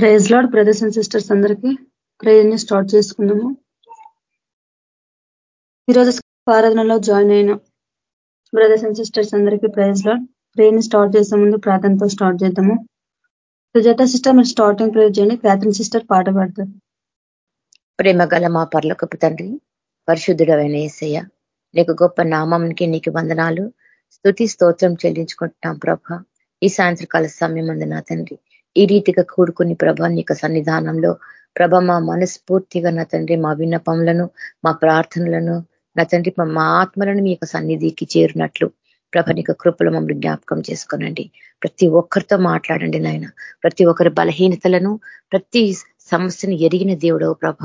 Praise lord brothers and sisters అందరికీ ప్రేయర్ని start చేసుకుందాము. ఈరోజు ఆరాధనలో జాయిన్ అయిన బ్రదర్స్ అండ్ సిస్టర్స్ అందరికీ ప్రైజ్ లాడ్. ప్రేయర్ని స్టార్ట్ చేసే ముందు ప్రార్థనతో స్టార్ట్ చేద్దాము. సుజాత సిస్టర్ మీరు స్టార్టింగ్ ప్రేయర్ చేయండి. ప్రార్థన సిస్టర్ పాట పాడతారు. ప్రేమ గల మా పర్లకపు తండ్రి పరిశుద్ధుడమైన ఏసయ్య నీకు గొప్ప నామంకి నీకు వందనాలు. స్థుతి స్తోత్రం చెల్లించుకుంటున్నాం ప్రభ. ఈ సాయంత్రకాల సమయం ఉంది నా తండ్రి ఈ రీతిగా కూడుకుని ప్రభా నీ సన్నిధానంలో ప్రభ మా మనస్ఫూర్తిగా నా తండ్రి మా విన్నపములను మా ప్రార్థనలను నా తండ్రి మా ఆత్మలను మీ యొక్క సన్నిధికి చేరినట్లు ప్రభ నీకు కృపలు మమ్మల్ని జ్ఞాపకం చేసుకోనండి. ప్రతి ఒక్కరితో మాట్లాడండి నాయన. ప్రతి ఒక్కరి బలహీనతలను ప్రతి సమస్యను ఎరిగిన దేవుడవు ప్రభ.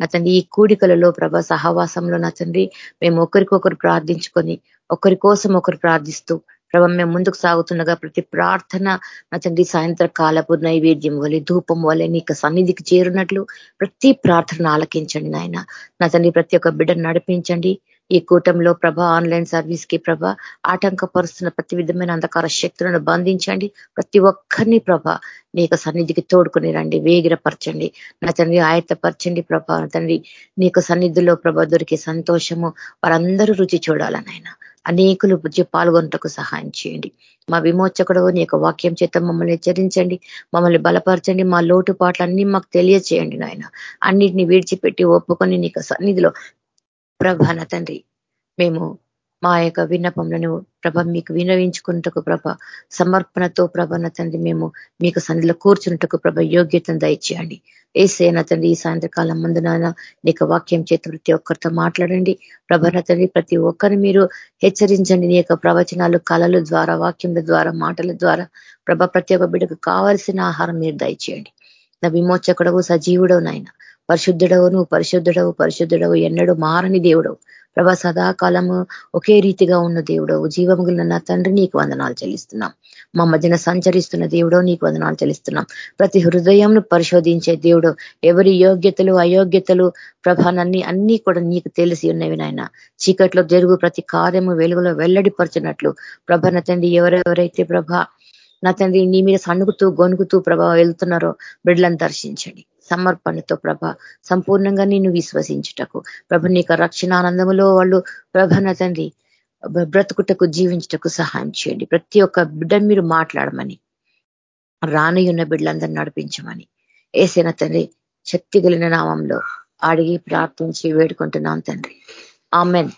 నా తండ్రి ఈ కూడికలలో ప్రభ సహవాసంలో నా తండ్రి మేము ఒకరికొకరు ప్రార్థించుకొని ఒకరి కోసం ఒకరు ప్రార్థిస్తూ ప్రభ మేము ముందుకు సాగుతుండగా ప్రతి ప్రార్థన నా తండ్రి సాయంత్ర కాలపు నైవేద్యం వలె ధూపం వలె నీకు సన్నిధికి చేరున్నట్లు ప్రతి ప్రార్థన ఆలకించండి నాయన. నచ్చండి ప్రతి ఒక్క బిడ్డను నడిపించండి. ఈ కూటంలో ప్రభ ఆన్లైన్ సర్వీస్కి ప్రభ ఆటంకపరుస్తున్న ప్రతి విధమైన అంధకార శక్తులను బంధించండి. ప్రతి ఒక్కరిని ప్రభ నీ యొక్క సన్నిధికి తోడుకుని రండి వేగిరపరచండి. నా తండ్రి ఆయత్తపరచండి ప్రభ. తండ్రి నీకు సన్నిధిలో ప్రభ దొరికే సంతోషము వారందరూ రుచి చూడాలనైనా అనేకులు పాల్గొనటకు సహాయం చేయండి. మా విమోచకుడు నీ యొక్క వాక్యం చేత మమ్మల్ని హెచ్చరించండి. మమ్మల్ని బలపరచండి. మా లోటుపాట్లన్నీ మాకు తెలియచేయండి నాయన. అన్నిటిని విడిచిపెట్టి ఒప్పుకొని నీకు సన్నిధిలో ప్రభాన తండ్రి మేము మా యొక్క విన్నపంలను ప్రభ మీకు వినవించుకున్నటకు ప్రభ సమర్పణతో ప్రభన తండ్రి మేము మీకు సన్నిధిలో కూర్చున్నటకు ప్రభ యోగ్యతను దయచేయండి. ఏసేన తండ్రి ఈ సాయంత్రకాలం ముందున నీకు వాక్యం చేత ప్రతి ఒక్కరితో మాట్లాడండి. ప్రభన తండ్రి ప్రతి ఒక్కరిని మీరు హెచ్చరించండి. నీ యొక్క ప్రవచనాలు కళల ద్వారా వాక్యం ద్వారా మాటల ద్వారా ప్రభ ప్రతి ఒక్క బిడ్డకు కావాల్సిన ఆహారం మీరు దయచేయండి. నా విమోచకుడవు సజీవుడవు నాయన. పరిశుద్ధుడవు నువ్వు పరిశుద్ధుడవు పరిశుద్ధుడవు ఎన్నడూ మారని దేవుడవు. ప్రభా సదాకాలము ఒకే రీతిగా ఉన్న దేవుడవు. జీవము నా తండ్రి నీకు వందనాలు చెల్లిస్తున్నాం. మా మధ్యన సంచరిస్తున్న దేవుడో నీకు వందనాలు చెల్లిస్తున్నాం. ప్రతి హృదయంను పరిశోధించే దేవుడు ఎవరి యోగ్యతలు అయోగ్యతలు ప్రభానన్ని అన్ని కూడా నీకు తెలిసి ఉన్నవి నాయన. చీకట్లో జరుగు ప్రతి కార్యము వెలుగులో వెల్లడిపరచినట్లు. ప్రభ తండ్రి ఎవరెవరైతే ప్రభ నా తండ్రి నీ మీద సణుగుతూ గొనుగుతూ ప్రభావ వెళ్తున్నారో బిడ్డలను దర్శించండి. సమర్పణతో ప్రభ సంపూర్ణంగా నిన్ను విశ్వసించుటకు. ప్రభ నీకు రక్షణ ఆనందములో వాళ్ళు ప్రభ నా తండ్రి బ్రతుకుటకు జీవించుటకు సహాయం చేయండి. ప్రతి ఒక్క బిడ్డ మీరు మాట్లాడమని రానయున్న బిడ్డలందరూ నడిపించమని. ఏసైన తండ్రి శక్తి కలిగిన నామంలో అడిగి ప్రార్థించి వేడుకుంటున్నాం తండ్రి. ఆమెన్.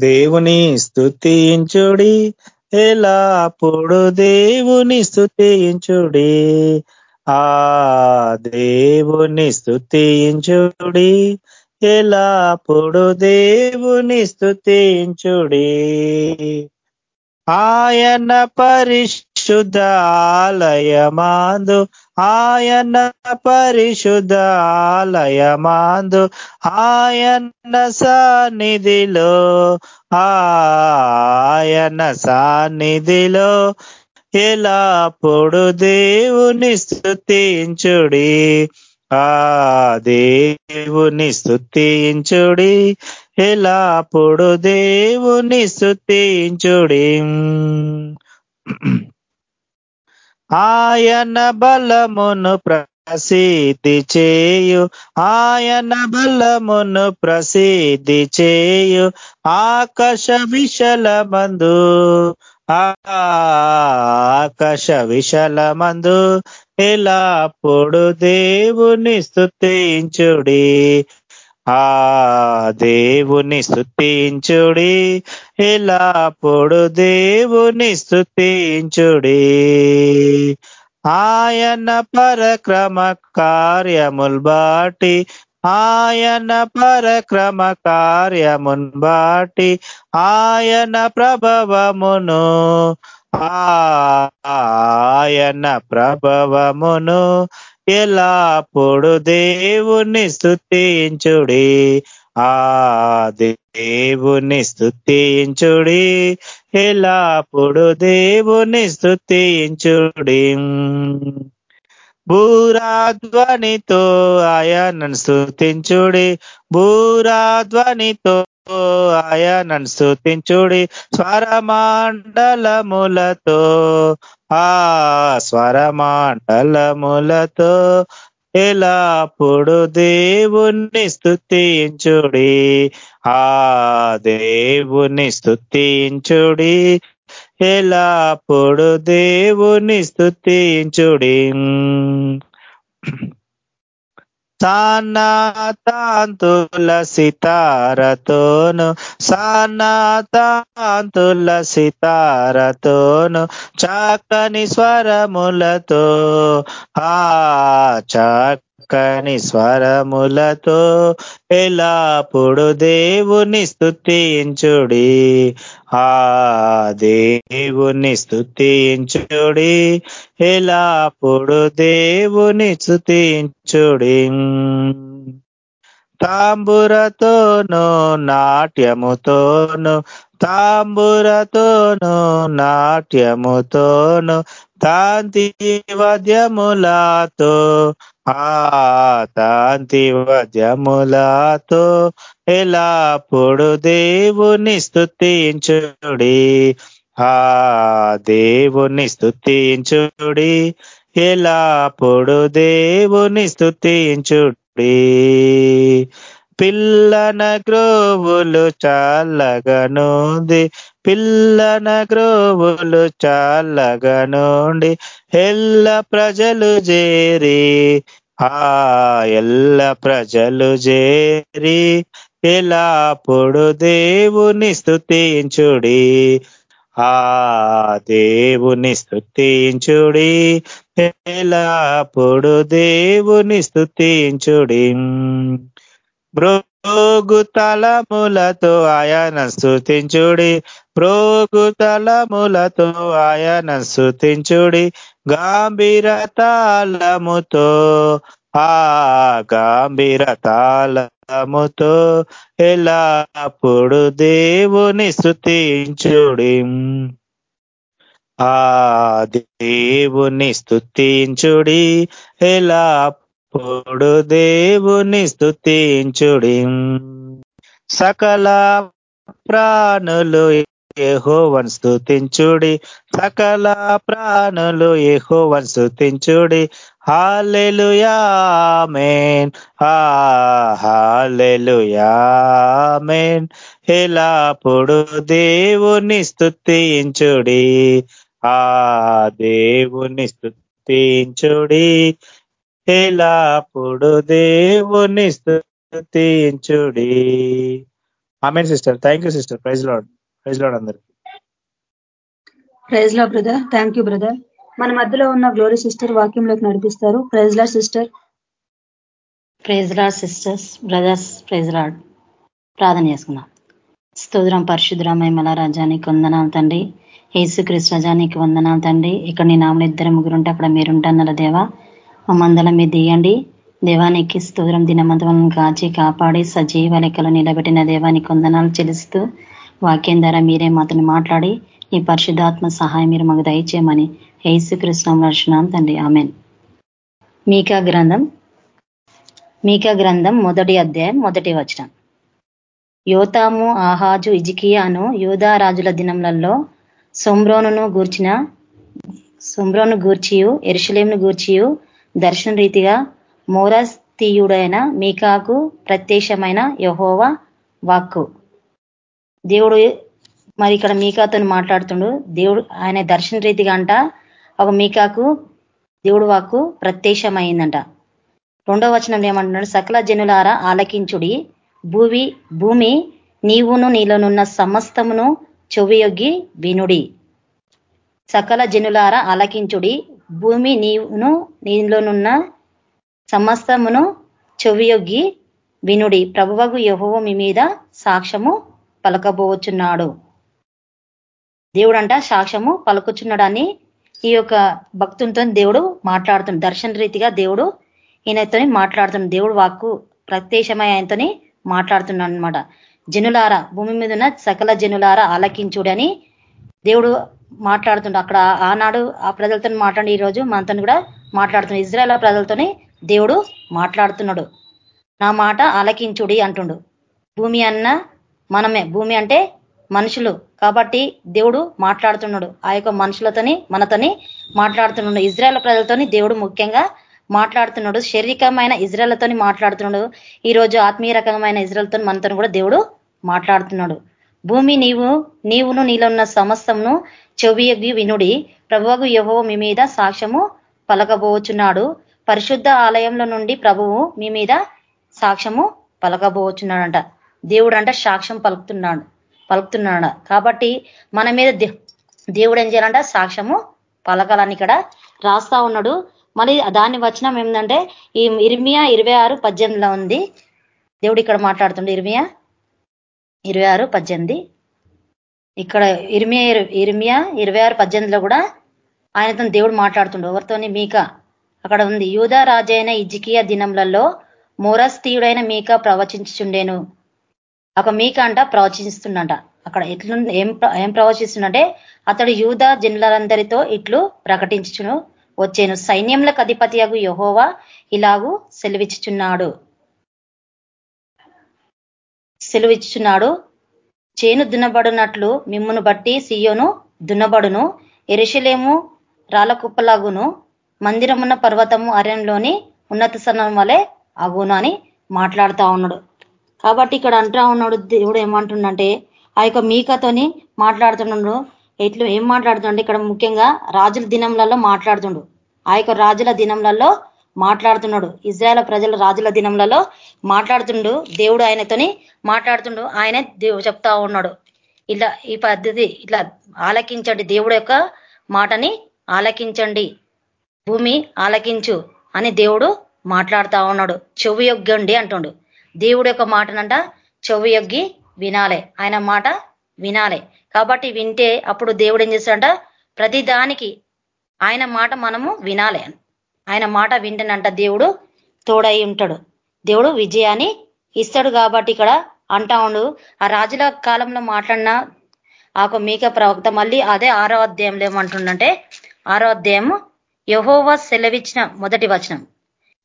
దేవుని స్థుతించుడి ఎలా అప్పుడు దేవుని స్థుతించుడి ఆ దేవుని స్థుతించుడి ఎలా అప్పుడు దేవుని స్థుతించుడి ఆయన పరిశుద్ధాలయమాందు ఆయన పరిశుద్ధాలయమాందు ఆయన సాన్నిధిలో ఆయన సాన్నిధిలో ఎలాప్పుడు దేవుని స్థుతించుడి ఆ దేవుని స్థుతించుడి ఎలాప్పుడు దేవుని స్థుతించుడి ఆయన బలమును ప్రసిద్ధి చేయు. ఆయన బలమును ప్రసిద్ధి చేయు. ఆకాశ విశలమందు. ఆకాశ విశలమందు. ఎలాప్పుడు దేవుని స్థుతించుడి ఆ దేవుని స్థుతించుడి ఎలాప్పుడు దేవుని స్థుతించుడి ఆయన పరక్రమ కార్యముల్ బాటి. ఆయన పరక్రమ కార్యమున్ బాటి. ఆయన ప్రభవమును ఆయన ప్రభవమును ఎలాప్పుడు దేవుని స్థుతించుడి ఆ దేవుని స్థుతించుడి ఎలాప్పుడు దేవుని స్థుతించుడి భూరాధ్వనితో ఆయనను స్థుతించుడి భూరాధ్వనితో ఆయనను స్థుతించుడి స్వరమాండలములతో. ఆ స్వరమాండలములతో ఎలాప్పుడు దేవుణ్ణి స్థుతించుడి ఆ దేవుని స్థుతించుడి ఎలాప్పుడు దేవుని స్థుతించుడి సానాతాంతుల సితారతోను సానాతాంతుల సితారతోను చక్కని స్వరములతో ఆ చక్కని స్వరములతో ఎలాప్పుడు దేవుని స్థుతించుడి ఆ దేవుని స్థుతించుడి ఎలాప్పుడు దేవుని స్థుతించుడి తాంబురతోనూ నాట్యముతోనూ తాంబురతోను నాట్యముతోను తాంతి వద్యములాతో ఆ తాంతి వద్యములతో ఎలాప్పుడు దేవుని స్థుతించుడి ఆ దేవుని స్థుతించుడి ఎలాప్పుడు దేవుని స్థుతించుడి పిల్లన గ్రోవులు చాలగనుంది పిల్లన గ్రోవులు చాలగనుండి ఎల్ల ప్రజలు చేరి ఆ ఎల్ల ప్రజలు చేరి ఎలాప్పుడు దేవుని స్థుతించుడి ఆ దేవుని స్థుతించుడి ఎలాప్పుడు దేవుని స్థుతించుడి ప్రోగు తలములతో ఆయన స్థుతించుడి ప్రోగు తలములతో ఆయన స్థుతించుడి గాంభీర తాళముతో ఆ గాంభీర తాళముతో ఎలాప్పుడు దేవుని స్థుతించుడి ఆ దేవుని స్థుతించుడి ఎలా పొడు దేవుని స్థుతించుడి సకల ప్రాణులు ఏహోవన్ స్థుతించుడి సకల ప్రాణులు ఏహోవన్ స్థుతించుడి హాలెలుయామేన్ హాలెలుయామేన్ ఎలాప్పుడు దేవుని స్థుతించుడి ఆ దేవుని స్థుతించుడి ఎలాప్పుడు దేవుని స్థుతించుడి amen sister thank you sister praise lord praise lord అందరికి. Praise lord brother thank you brother మన మధ్యలో ఉన్న గ్లోరీ సిస్టర్ వాక్యంలోకి నడిపిస్తారు. Praise lord sister praise lord sisters brothers praise lord ప్రార్థన చేసుకుందాం. స్తోత్రం పరిశుద్ధరామయ్య మల రాజానికి వందనాలు తండ్రి. యేసుక్రీస్తు రజానికి వందనాలు తండ్రి. ఇక్కడ నీ నామలు ఇద్దరు ముగ్గురుంటే అక్కడ మీరుంటున్నారు దేవా. మందల మీద దియండి. దేవానికి స్తోత్రం దినమంతరం కాచి కాపాడి సజీవ లెక్కలు నిలబెట్టిన దేవానికి వందనాలు చెలుస్తూ వాక్యం ద్వారా మీరే మాతను మాట్లాడి ఈ పరిశుద్ధాత్మ సహాయం మీరు మాకు దయచేయమని యేసుకృష్ణ నర్శనాం తండ్రి. ఆమెన్. మీకా గ్రంథం మీకా గ్రంథం మొదటి అధ్యాయం మొదటి వచనం. యోతాము ఆహాజు ఇజికియాను యూదారాజుల దినములలో సొమ్రోనును గూర్చిన సొమ్రోను గూర్చియు ఎరుషలేంను గూర్చియు దర్శన రీతిగా మోరస్తీయుడైన మీకాకు ప్రత్యక్షమైన యహోవ వాక్కు. దేవుడు మరి ఇక్కడ మీకాతో మాట్లాడుతుండు. దేవుడు ఆయన దర్శన రీతిగా అంట ఒక మీకాకు దేవుడు వాక్కు ప్రత్యక్షమైందంట. రెండో వచనం ఏమంటున్నాడు? సకల జనులారా ఆలకించుడి. భూమి భూమి నీవును నీలోనున్న సమస్తమును చెవియొగ్గి వినుడి. సకల జనులారా ఆలకించుడి. భూమి నీవును నీలోనున్న సమస్తమును చెవియొగ్గి వినుడి. ప్రభువగు యహోవ మీ మీద సాక్ష్యము పలకబోచున్నాడు. దేవుడంట సాక్ష్యము పలుకుచున్నాడని ఈ యొక్క భక్తులతో దేవుడు మాట్లాడుతుంది దర్శన రీతిగా దేవుడు ఈయనతో మాట్లాడుతున్నాడు దేవుడు వాక్కు ప్రత్యక్షమై ఆయనతోని మాట్లాడుతున్నాడు అనమాట జనులారా భూమి మీద ఉన్న సకల జనులారా ఆలకించుడని దేవుడు మాట్లాడుతుండు. అక్కడ ఆనాడు ఆ ప్రజలతో మాట్లాడి ఈరోజు మనతో కూడా మాట్లాడుతున్నాడు. ఇజ్రాయల్ ప్రజలతోని దేవుడు మాట్లాడుతున్నాడు. నా మాట ఆలకించుడి అంటుండు. భూమి అన్న మనమే. భూమి అంటే మనుషులు. కాబట్టి దేవుడు మాట్లాడుతున్నాడు. ఆ యొక్క మనుషులతోని మనతోని మాట్లాడుతున్నాడు. ఇజ్రాయల్ ప్రజలతోని దేవుడు ముఖ్యంగా మాట్లాడుతున్నాడు. శారీరకమైన ఇజ్రాయలతోని మాట్లాడుతున్నాడు. ఈ రోజు ఆత్మీయ రకమైన ఇజ్రాయల్తో మనతో కూడా దేవుడు మాట్లాడుతున్నాడు. భూమి నీవు నీవును నీలో ఉన్న సమస్తంను చెవియగి వినుడి ప్రభువుకు యహో మీ మీద సాక్ష్యము పలకబోచున్నాడు. పరిశుద్ధ ఆలయంలో నుండి ప్రభువు మీ మీద సాక్ష్యము పలకబోచున్నాడంట. దేవుడు అంట సాక్ష్యం పలుకుతున్నాడు పలుకుతున్నాడు. కాబట్టి మన మీద దేవుడు ఏం చేయాలంట? సాక్ష్యము పలకాలని ఇక్కడ రాస్తా ఉన్నాడు. మళ్ళీ దాన్ని వచనం ఏంటంటే ఈ ఇర్మియా ఇరవై ఆరు పద్దెనిమిదిలో ఉంది. దేవుడు ఇక్కడ మాట్లాడుతుండే. ఇర్మియా ఇరవై ఆరు పద్దెనిమిది. ఇక్కడ ఇర్మియా ఇర్మియా ఇరవై ఆరు పద్దెనిమిదిలో కూడా ఆయనతో దేవుడు మాట్లాడుతుండు. ఎవరితోని? మీక. అక్కడ ఉంది. యూదా రాజైన ఇజికియా దినంలలో మోరస్తీయుడైన మీక ప్రవచించుండేను ఒక మీక అంట ప్రవచిస్తుండంట అక్కడ ఎట్లు ఏం ఏం ప్రవచిస్తుండంటే అతడు యూదా జనులందరితో ఇట్లు ప్రకటించును వచ్చేను. సైన్యములకు అధిపతియగు యహోవా ఇలాగూ సెలవిచ్చుచున్నాడు. సెలవిచ్చుచున్నాడు. చేను దున్నబడినట్లు మిమ్మును బట్టి సియోను దున్నబడును ఎరుషలేము రాళ్ళకుప్పలాగును మందిరమున్న పర్వతము అరణ్యంలోని ఉన్నత స్థలం వలె అగును అని మాట్లాడుతూ ఉన్నాడు. కాబట్టి ఇక్కడ అంటా ఉన్నాడు దేవుడు ఏమంటుండంటే ఆ యొక్క మీకతోని మాట్లాడుతున్నాడు ఎట్లు ఏం మాట్లాడుతుండే ఇక్కడ ముఖ్యంగా రాజుల దినంలలో మాట్లాడుతుండు. ఆ యొక్క రాజుల దినంలలో మాట్లాడుతున్నాడు. ఇజ్రాయల ప్రజల రాజుల దినంలలో మాట్లాడుతుండు దేవుడు ఆయనతోని మాట్లాడుతుండు ఆయన దేవుడు చెప్తా ఉన్నాడు. ఇలా ఈ పద్ధతి ఇట్లా ఆలకించండి దేవుడు యొక్క మాటని ఆలకించండి భూమి ఆలకించు అని దేవుడు మాట్లాడుతా ఉన్నాడు. చెవి యొగ్గండి అంటుండు. దేవుడు యొక్క మాటనంట చెవి యొగ్గి వినాలే. ఆయన మాట వినాలే. కాబట్టి వింటే అప్పుడు దేవుడు ఏం చేస్తాడంట ప్రతి దానికి ఆయన మాట మనము వినాలి. ఆయన మాట వింటనంట దేవుడు తోడై ఉంటాడు. దేవుడు విజయాన్ని ఇస్తాడు కాబట్టి ఇక్కడ అంటా ఉండు. ఆ రాజుల కాలంలో మాట్లాడిన ఆ మీక ప్రవక్త మళ్ళీ అదే ఆరో అధ్యాయంలో ఏమంటుండంటే ఆరో అధ్యాయం యహోవ సెలవిచ్చిన మొదటి వచనం.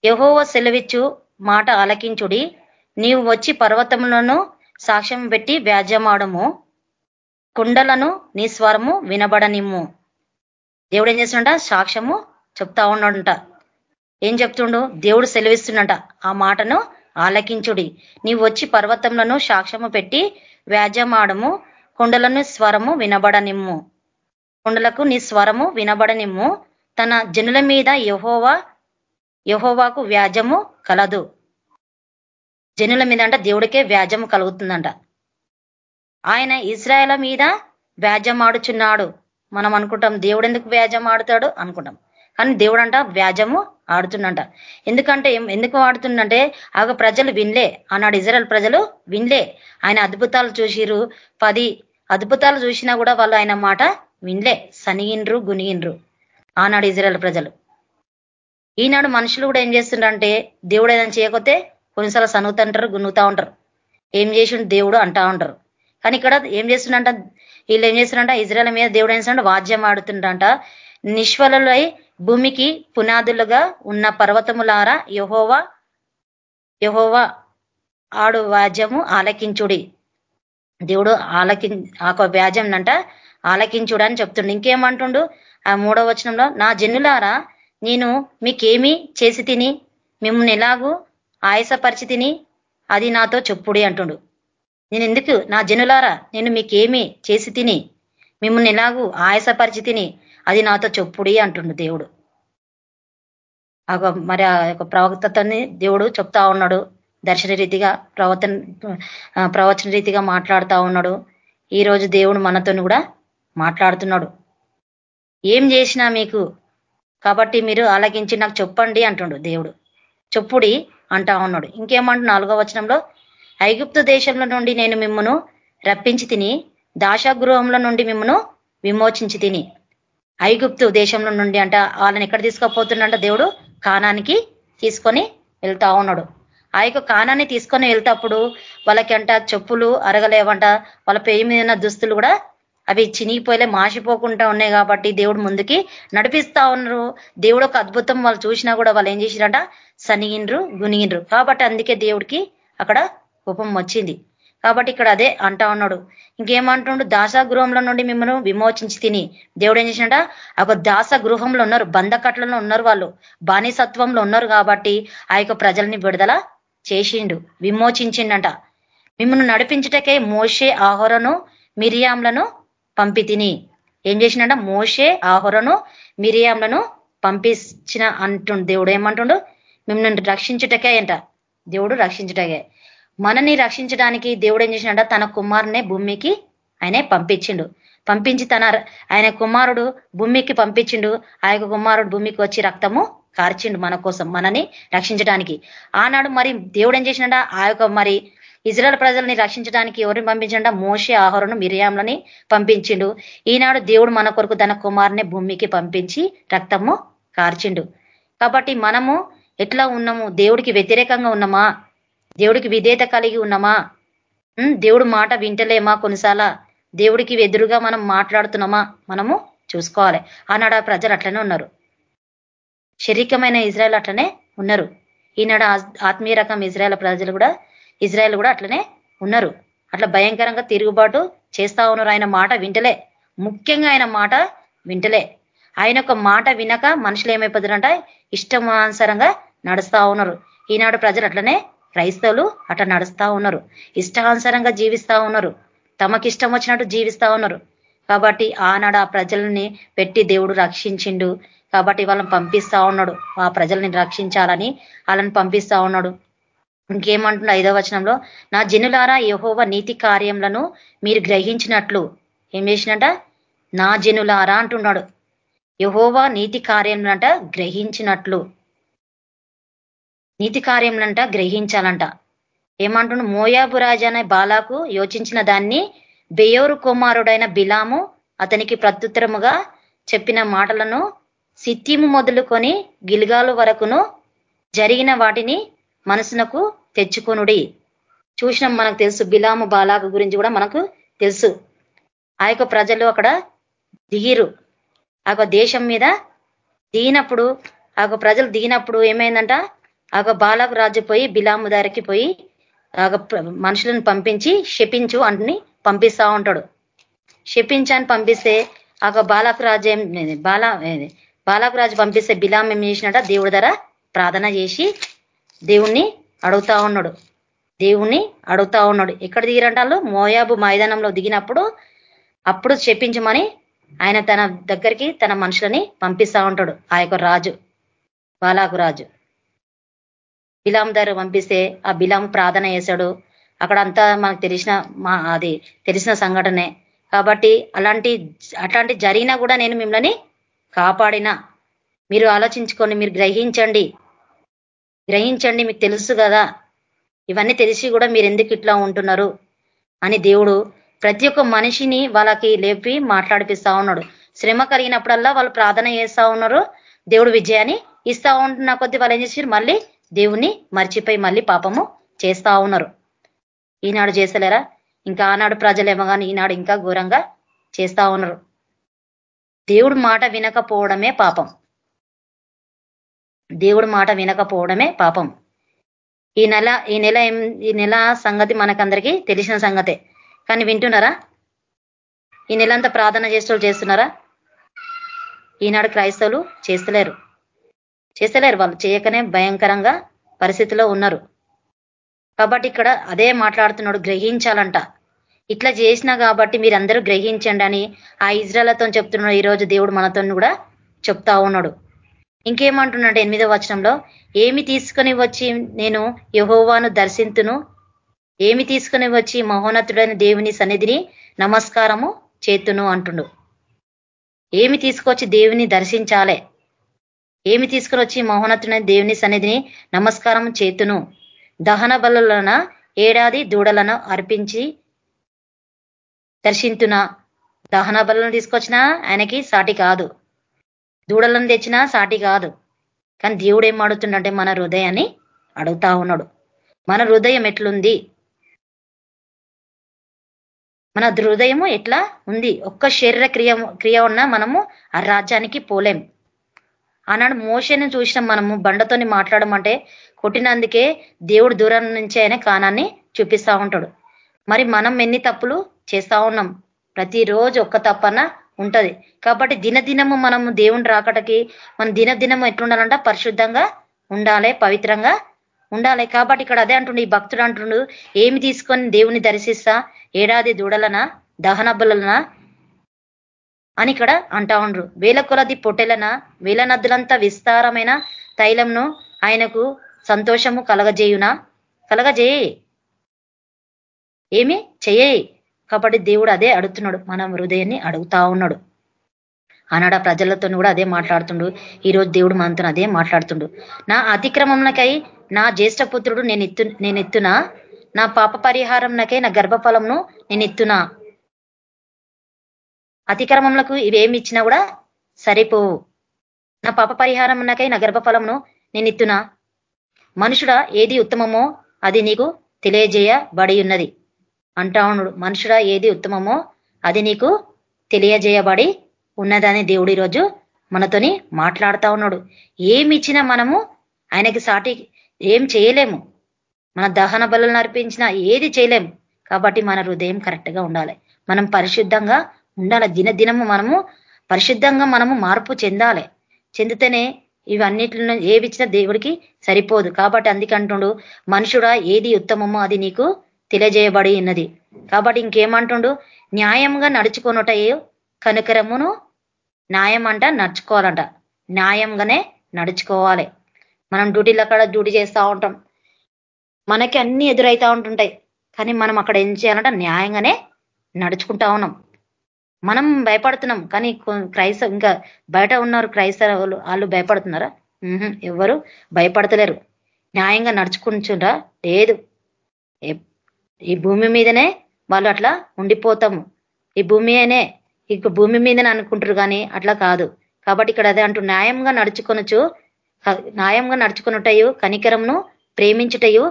యహోవ సెలవిచ్చు మాట ఆలకించుడి. నీవు వచ్చి పర్వతములను సాక్ష్యం పెట్టి వ్యాజ్యమాడము. కుండలను నీ స్వరము వినబడనిమ్ము. దేవుడు ఏం చేస్తుండ సాక్ష్యము చెప్తా ఉన్నాడంట. ఏం చెప్తుండు? దేవుడు సెలవిస్తుండట. ఆ మాటను ఆలకించుడి. నీవు వచ్చి పర్వతములను సాక్ష్యము పెట్టి వ్యాజమాడము కుండలను స్వరము వినబడనిమ్ము. కుండలకు నీ స్వరము వినబడనిమ్ము. తన జనుల మీద యహోవా యహోవాకు వ్యాజము కలదు. జనుల మీద అంట దేవుడికే వ్యాజము కలుగుతుందంట. ఆయన ఇజ్రాయల మీద వ్యాజం ఆడుచున్నాడు మనం అనుకుంటాం దేవుడు ఎందుకు వ్యాజం ఆడుతాడు అనుకుంటాం. కానీ దేవుడు అంట వ్యాజము ఆడుతుండంట. ఎందుకంటే ఎందుకు ఆడుతుండంటే ఆ ప్రజలు వినలే. ఆనాడు ఇజ్రాయల్ ప్రజలు వినలే. ఆయన అద్భుతాలు చూసిరు పది అద్భుతాలు చూసినా కూడా వాళ్ళు ఆయన మాట వినలే. సనిగిండ్రు గునిగిండ్రు ఆనాడు ఇజ్రాయల్ ప్రజలు. ఈనాడు మనుషులు కూడా ఏం చేస్తుండ్రంటే దేవుడు ఏదైనా చేయకపోతే కొన్నిసార్లు సనుగుతుంటారు గున్నుతా ఉంటారు. ఏం చేసిండు దేవుడు అంటా ఉంటారు. కానీ ఇక్కడ ఏం చేస్తుండంట వీళ్ళు ఏం చేస్తున్నారంట ఇజ్రాయల్ మీద దేవుడు ఏం చేస్తుండ వాద్యం ఆడుతుండంట. నిష్ఫలై భూమికి పునాదులుగా ఉన్న పర్వతములారా యహోవా యహోవా ఆడు వ్యాజ్యము ఆలకించుడి. దేవుడు ఆలకి ఆ వ్యాజ్యం అంట ఆలకించుడు అని చెప్తుండు. ఇంకేమంటుండు? ఆ మూడవ వచనంలో నా జనులారా నేను మీకేమి చేసి తిని మిమ్మల్ని ఎలాగూ ఆయాసపరిచి తిని అది నాతో చెప్పుడి అంటుండు. నేను ఎందుకు నా జనులారా నేను మీకేమి చేసి తిని మిమ్మల్ని ఎలాగూ ఆయాసపరిచి తిని అది నాతో చెప్పుడి అంటుండు దేవుడు. మరి ఆ యొక్క ప్రవక్తని దేవుడు చెప్తా ఉన్నాడు. దర్శన రీతిగా ప్రవర్తన ప్రవచన రీతిగా మాట్లాడుతూ ఉన్నాడు. ఈరోజు దేవుడు మనతో కూడా మాట్లాడుతున్నాడు. ఏం చేసినా మీకు? కాబట్టి మీరు ఆలకించి నాకు చెప్పండి అంటుండు దేవుడు. చెప్పుడి అంటా ఉన్నాడు. ఇంకేమంటు నాలుగో వచనంలో? ఐగుప్తు దేశంలో నుండి నేను మిమ్మను రప్పించి తిని దాశాగృహంలో నుండి మిమ్మను విమోచించి తిని. ఐగుప్తు దేశంలో నుండి అంట వాళ్ళని ఎక్కడ తీసుకుపోతుండంట దేవుడు? కానానికి తీసుకొని వెళ్తా ఉన్నాడు. ఆ యొక్క కానాన్ని తీసుకొని వెళ్తేప్పుడు వాళ్ళకి అంట చెప్పులు అరగలేవంట. వాళ్ళ పేయి మీద ఉన్న దుస్తులు కూడా అవి చినిగిపోయలే మాసిపోకుండా ఉన్నాయి కాబట్టి దేవుడు ముందుకి నడిపిస్తా ఉన్నారు. దేవుడు ఒక అద్భుతం వాళ్ళు చూసినా కూడా వాళ్ళు ఏం చేసిరంట? సనిగిండ్రు గునిగిండ్రు. కాబట్టి అందుకే దేవుడికి అక్కడ కోపం వచ్చింది. కాబట్టి ఇక్కడ అదే అంటా ఉన్నాడు. ఇంకేమంటుండు? దాసగృహంలో నుండి మిమ్మల్ని విమోచించి తిని. దేవుడు ఏం చేసినట? ఒక దాస గృహంలో ఉన్నారు బంధకట్లలో ఉన్నారు వాళ్ళు. బానిసత్వంలో ఉన్నారు కాబట్టి ఆ యొక్క ప్రజల్ని విడుదల చేసిండు విమోచించిండంట. మిమ్మల్ని నడిపించుటకే మోషే ఆహోరను మిరియాంలను పంపి తిని. ఏం చేసినట మోషే ఆహోరను మిరియాంలను పంపించిన అంటుండు. దేవుడు ఏమంటుండు? మిమ్మల్ని రక్షించుటకే అంట. దేవుడు రక్షించుటకే. మనని రక్షించడానికి దేవుడు ఏం చేసినట తన కుమారునే భూమికి ఆయనే పంపించిండు. పంపించి తన ఆయన కుమారుడు భూమికి పంపించిండు. ఆ కుమారుడు భూమికి వచ్చి రక్తము కార్చిండు మన కోసం మనని రక్షించడానికి. ఆనాడు మరి దేవుడు ఏం చేసినట ఆ మరి ఇజ్రాయల్ ప్రజల్ని రక్షించడానికి ఎవరిని పంపించండ మోషే ఆహారను మిరియాంలని పంపించిండు. ఈనాడు దేవుడు మన కొరకు తన కుమారుని భూమికి పంపించి రక్తము కార్చిండు. కాబట్టి మనము ఎట్లా ఉన్నాము? దేవుడికి వ్యతిరేకంగా ఉన్నామా? దేవుడికి విధేత కలిగి ఉన్నామా? దేవుడు మాట వింటలేమా కొన్నిసార్లు? దేవుడికి ఎదురుగా మనం మాట్లాడుతున్నామా? మనము చూసుకోవాలి. ఆనాడు ప్రజలు అట్లనే ఉన్నారు. శరీరమైన ఇజ్రాయల్ అట్లనే ఉన్నారు. ఈనాడు ఆత్మీయ రకం ఇజ్రాయల్ ప్రజలు కూడా ఇజ్రాయల్ కూడా అట్లనే ఉన్నారు. అట్లా భయంకరంగా తిరుగుబాటు చేస్తా ఉన్నారు. ఆయన మాట వింటలే. ముఖ్యంగా ఆయన మాట వింటలే. ఆయన ఒక మాట వినక మనుషులు ఏమైపోతారంట ఇష్టమానుసరంగా నడుస్తా ఉన్నారు. ఈనాడు ప్రజలు అట్లనే క్రైస్తవులు అట నడుస్తా ఉన్నారు. ఇష్టానుసారంగా జీవిస్తా ఉన్నారు. తమకిష్టం వచ్చినట్టు జీవిస్తా ఉన్నారు. కాబట్టి ఆనాడు ఆ ప్రజల్ని పెట్టి దేవుడు రక్షించిండు. కాబట్టి వాళ్ళని పంపిస్తా ఉన్నాడు. ఆ ప్రజల్ని రక్షించాలని వాళ్ళని పంపిస్తా ఉన్నాడు. ఇంకేమంటున్నా ఐదవ వచనంలో నా జనులారా యహోవ నీతి కార్యములను మీరు గ్రహించినట్లు. ఏం చేసినట? నా జనులారా అంటున్నాడు. యహోవా నీతి కార్యములంట గ్రహించినట్లు. నీతి కార్యములంట గ్రహించాలంట. ఏమంటుండు మోయాబు రాజా అనే బాలాకు యోచించిన దాన్ని బెయోరు కుమారుడైన బిలాము అతనికి ప్రత్యుత్తరముగా చెప్పిన మాటలను సిత్తిము మొదలుకొని గిల్గాలు వరకును జరిగిన వాటిని మనసునకు తెచ్చుకొనుడి. చూసినాం మనకు తెలుసు బిలాము బాలాకు గురించి కూడా మనకు తెలుసు. ఆ యొక్క ప్రజలు అక్కడ దిగిరు. ఆ దేశం మీద దిగినప్పుడు ఆ ప్రజలు దిగినప్పుడు ఏమైందంట? ఆ బాలాకు రాజు పోయి బిలాము దారికి పోయి మనుషులను పంపించి శపించు అని పంపిస్తా ఉంటాడు. శపించని పంపిస్తే ఆ బాలాకు రాజు ఏం బాలా బాలాకు రాజు పంపిస్తే బిలాం ఏం చేసినట? దేవుడి ధర ప్రార్థన చేసి దేవుణ్ణి అడుగుతా ఉన్నాడు. దేవుణ్ణి అడుగుతా ఉన్నాడు. ఎక్కడ దిగిరంటాళ్ళు మోయాబు మైదానంలో దిగినప్పుడు అప్పుడు చెప్పించమని ఆయన తన దగ్గరికి తన మనుషులని పంపిస్తా ఉంటాడు. ఆ యొక్క రాజు బాలాకు రాజు. బిలాం దగ్గర పంపిస్తే ఆ బిలాం ప్రార్థన చేశాడు. అక్కడ అంతా మనకు తెలిసిన మా అది తెలిసిన సంఘటనే. కాబట్టి అలాంటి అట్లాంటి జరిగినా కూడా నేను మిమ్మల్ని కాపాడిన. మీరు ఆలోచించుకోండి మీరు గ్రహించండి. గ్రహించండి మీకు తెలుసు కదా. ఇవన్నీ తెలిసి కూడా మీరు ఎందుకు ఇట్లా ఉంటున్నారు? అని దేవుడు ప్రతి ఒక్క మనిషిని వాళ్ళకి లేపి మాట్లాడిపిస్తా ఉన్నాడు. శ్రమ కలిగినప్పుడల్లా వాళ్ళు ప్రార్థన చేస్తా ఉన్నారు. దేవుడు విజయాన్ని ఇస్తా ఉంటున్న కొద్ది వాళ్ళు ఏం చేసారు మళ్ళీ దేవుణ్ణి మర్చిపోయి మళ్ళీ పాపము చేస్తా ఉన్నారు. ఈనాడు చేసలేరా ఇంకా ఆనాడు ప్రజలేమో కానీ ఈనాడు ఇంకా ఘోరంగా చేస్తా ఉన్నారు. దేవుడు మాట వినకపోవడమే పాపం. దేవుడు మాట వినకపోవడమే పాపం. ఈ నెల ఈ నెల ఈ నెల సంగతి మనకందరికీ తెలిసిన సంగతే. కానీ వింటున్నారా? ఈ నెలంతా ప్రార్థన చేస్తూ చేస్తున్నారా? ఈనాడు క్రైస్తవులు చేస్తలేరు. చేస్తలేరు. వాళ్ళు చేయకనే భయంకరంగా పరిస్థితిలో ఉన్నారు. కాబట్టి ఇక్కడ అదే మాట్లాడుతున్నాడు. గ్రహించాలంట. ఇట్లా చేసినా కాబట్టి మీరందరూ గ్రహించండి అని ఆ ఇజ్రాలతో చెప్తున్నాడు. ఈరోజు దేవుడు మనతో కూడా చెప్తా ఉన్నాడు. ఇంకేమంటున్నాడు ఎనిమిదో వచనంలో ఏమి తీసుకొని వచ్చి నేను యహోవాను దర్శింతును? ఏమి తీసుకొని వచ్చి మహోన్నతుడైన దేవుని సన్నిధిని నమస్కారము చేతును? అంటుండు. ఏమి తీసుకొచ్చి దేవుని దర్శించాలే? ఏమి తీసుకుని వచ్చి మహోన్నతుడైన దేవుని సన్నిధిని నమస్కారం చేతును? దహన బలులన ఏడాది దూడలను అర్పించి దర్శింతున? దహన బలను తీసుకొచ్చినా ఆయనకి సాటి కాదు. దూడలను తెచ్చినా సాటి కాదు. కానీ దేవుడు ఏం అడుగుతుండంటే మన హృదయాన్ని అడుగుతా ఉన్నాడు. మన హృదయం ఎట్లుంది? మన హృదయము ఎట్లా ఉంది? ఒక్క శరీర క్రియ క్రియ ఉన్నా మనము ఆ రాజ్యానికి పోలేం. ఆనాడు మోసని చూసినాం మనము బండతోని మాట్లాడమంటే కొట్టినందుకే దేవుడు దూరం నుంచే ఆయన కానాన్ని చూపిస్తా ఉంటాడు. మరి మనం ఎన్ని తప్పులు చేస్తా ఉన్నాం? ప్రతిరోజు ఒక్క తప్పన ఉంటది. కాబట్టి దినదినము మనము దేవుని రాకటకి మన దినదినము ఎట్లుండాలంట పరిశుద్ధంగా ఉండాలి పవిత్రంగా ఉండాలి. కాబట్టి ఇక్కడ అదే అంటుండు ఈ భక్తుడు అంటుండు ఏమి తీసుకొని దేవుని దర్శిస్తా? ఏడాది దూడలన దహన బలులన అని ఇక్కడ అంటా ఉండ్రు. వేల కొలది పొట్టెలన వేలనద్దులంతా విస్తారమైన తైలంను ఆయనకు సంతోషము కలగజేయునా? కలగజేయి. ఏమి? చేయయి కాబట్టి దేవుడు అదే అడుగుతున్నాడు. మన హృదయాన్ని అడుగుతా ఉన్నాడు. అనాడ ప్రజలతో కూడా అదే మాట్లాడుతుండు. ఈరోజు దేవుడు మనతో అదే మాట్లాడుతుండు. నా అతిక్రమంకై నా జ్యేష్ఠ పుత్రుడు నేను ఎత్తు నేను ఎత్తునా నా పాప పరిహారంనకై నా గర్భఫలంను నేను ఎత్తునా అతిక్రమములకు ఇవేమి ఇచ్చినా కూడా సరిపోవు. నా పాప పరిహారం నాకై నా గర్భఫలమును నేను ఇత్తునా మనుషుడా ఏది ఉత్తమమో అది నీకు తెలియజేయబడి ఉన్నది అంటా ఉన్నాడు మనుషుడా ఏది ఉత్తమమో అది నీకు తెలియజేయబడి ఉన్నదని దేవుడు ఈరోజు మనతోని మాట్లాడుతా ఉన్నాడు ఏమి ఇచ్చినా మనము ఆయనకి సాటి ఏం చేయలేము. మన దహన బలులను అర్పించినా ఏది చేయలేము. కాబట్టి మన హృదయం కరెక్ట్గా ఉండాలి. మనం పరిశుద్ధంగా ఉండాలి. దినదినము మనము పరిశుద్ధంగా మనము మార్పు చెందాలి. చెందితేనే ఇవన్నిటిలో ఏవిచ్చినా దేవుడికి సరిపోదు. కాబట్టి అందుకంటుండు మనుషుడా ఏది ఉత్తమమో అది నీకు తెలియజేయబడి ఉన్నది. కాబట్టి ఇంకేమంటుండు న్యాయంగా నడుచుకున్నటయో కనుకరమును న్యాయం అంట నడుచుకోవాలంట. న్యాయంగానే నడుచుకోవాలి. మనం డ్యూటీలో అక్కడ డ్యూటీ చేస్తూ ఉంటాం. మనకి అన్ని ఎదురైతా ఉంటుంటాయి. కానీ మనం అక్కడ ఏం చేయాలంట? న్యాయంగానే నడుచుకుంటా ఉన్నాం. మనం భయపడుతున్నాం. కానీ క్రైస్తవ ఇంకా బయట ఉన్నారు క్రైస్తవులు వాళ్ళు భయపడుతున్నారా? ఎవరు భయపడతలేరు. న్యాయంగా నడుచుకుంటురా లేదు. ఈ భూమి మీదనే వాళ్ళు అట్లా ఉండిపోతాము. ఈ భూమి అనే ఇక భూమి మీదనే అనుకుంటారు కానీ అట్లా కాదు. కాబట్టి ఇక్కడ అదే అంటూ న్యాయంగా నడుచుకొనొచ్చు న్యాయంగా నడుచుకున్నటయు కనికరంను ప్రేమించుటయు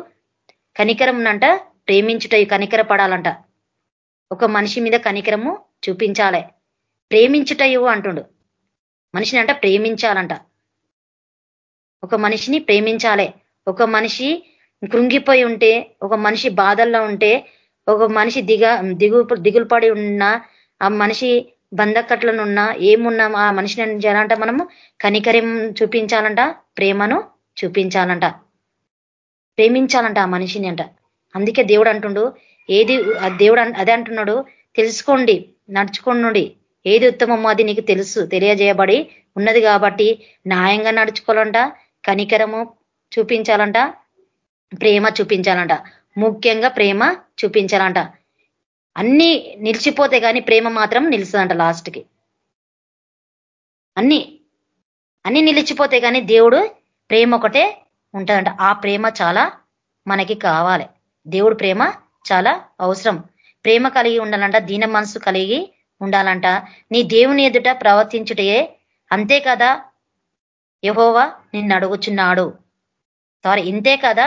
కనికరంనంట ప్రేమించుటయు కనికర పడాలంట ఒక మనిషి మీద కనికరము చూపించాలి. ప్రేమించుటయు అంటుండు. మనిషిని అంట ప్రేమించాలంట. ఒక మనిషిని ప్రేమించాలి. ఒక మనిషి కృంగిపోయి ఉంటే ఒక మనిషి బాధల్లో ఉంటే ఒక మనిషి దిగ దిగు దిగులు పడి ఉన్న ఆ మనిషి బంధకట్లనున్నా ఏమున్నా ఆ మనిషిని చేయాలంట మనము కనికరం చూపించాలంట ప్రేమను చూపించాలంట. ప్రేమించాలంట ఆ మనిషిని అంట. అందుకే దేవుడు అంటుండు ఏది దేవుడు అదే అంటున్నాడు తెలుసుకోండి నడుచుకోండి ఏది ఉత్తమమో అది నీకు తెలుసు తెలియజేయబడి ఉన్నది కాబట్టి న్యాయంగా నడుచుకోవాలంట కనికరము చూపించాలంట ప్రేమ చూపించాలంట ముఖ్యంగా ప్రేమ చూపించాలంట. అన్ని నిలిచిపోతే కానీ ప్రేమ మాత్రం నిలుస్తుందంట లాస్ట్కి. అన్ని అన్ని నిలిచిపోతే కానీ దేవుడు ప్రేమ ఒకటే ఉంటుందంట. ఆ ప్రేమ చాలా మనకి కావాలి. దేవుడు ప్రేమ చాలా అవసరం. ప్రేమ కలిగి ఉండాలంట దీన మనసు కలిగి ఉండాలంట. నీ దేవుని ఎదుట ప్రవర్తించుటయే అంతే కదా? యహోవా నిన్ను అడుగుచున్నాడు. సారీ ఇంతే కదా?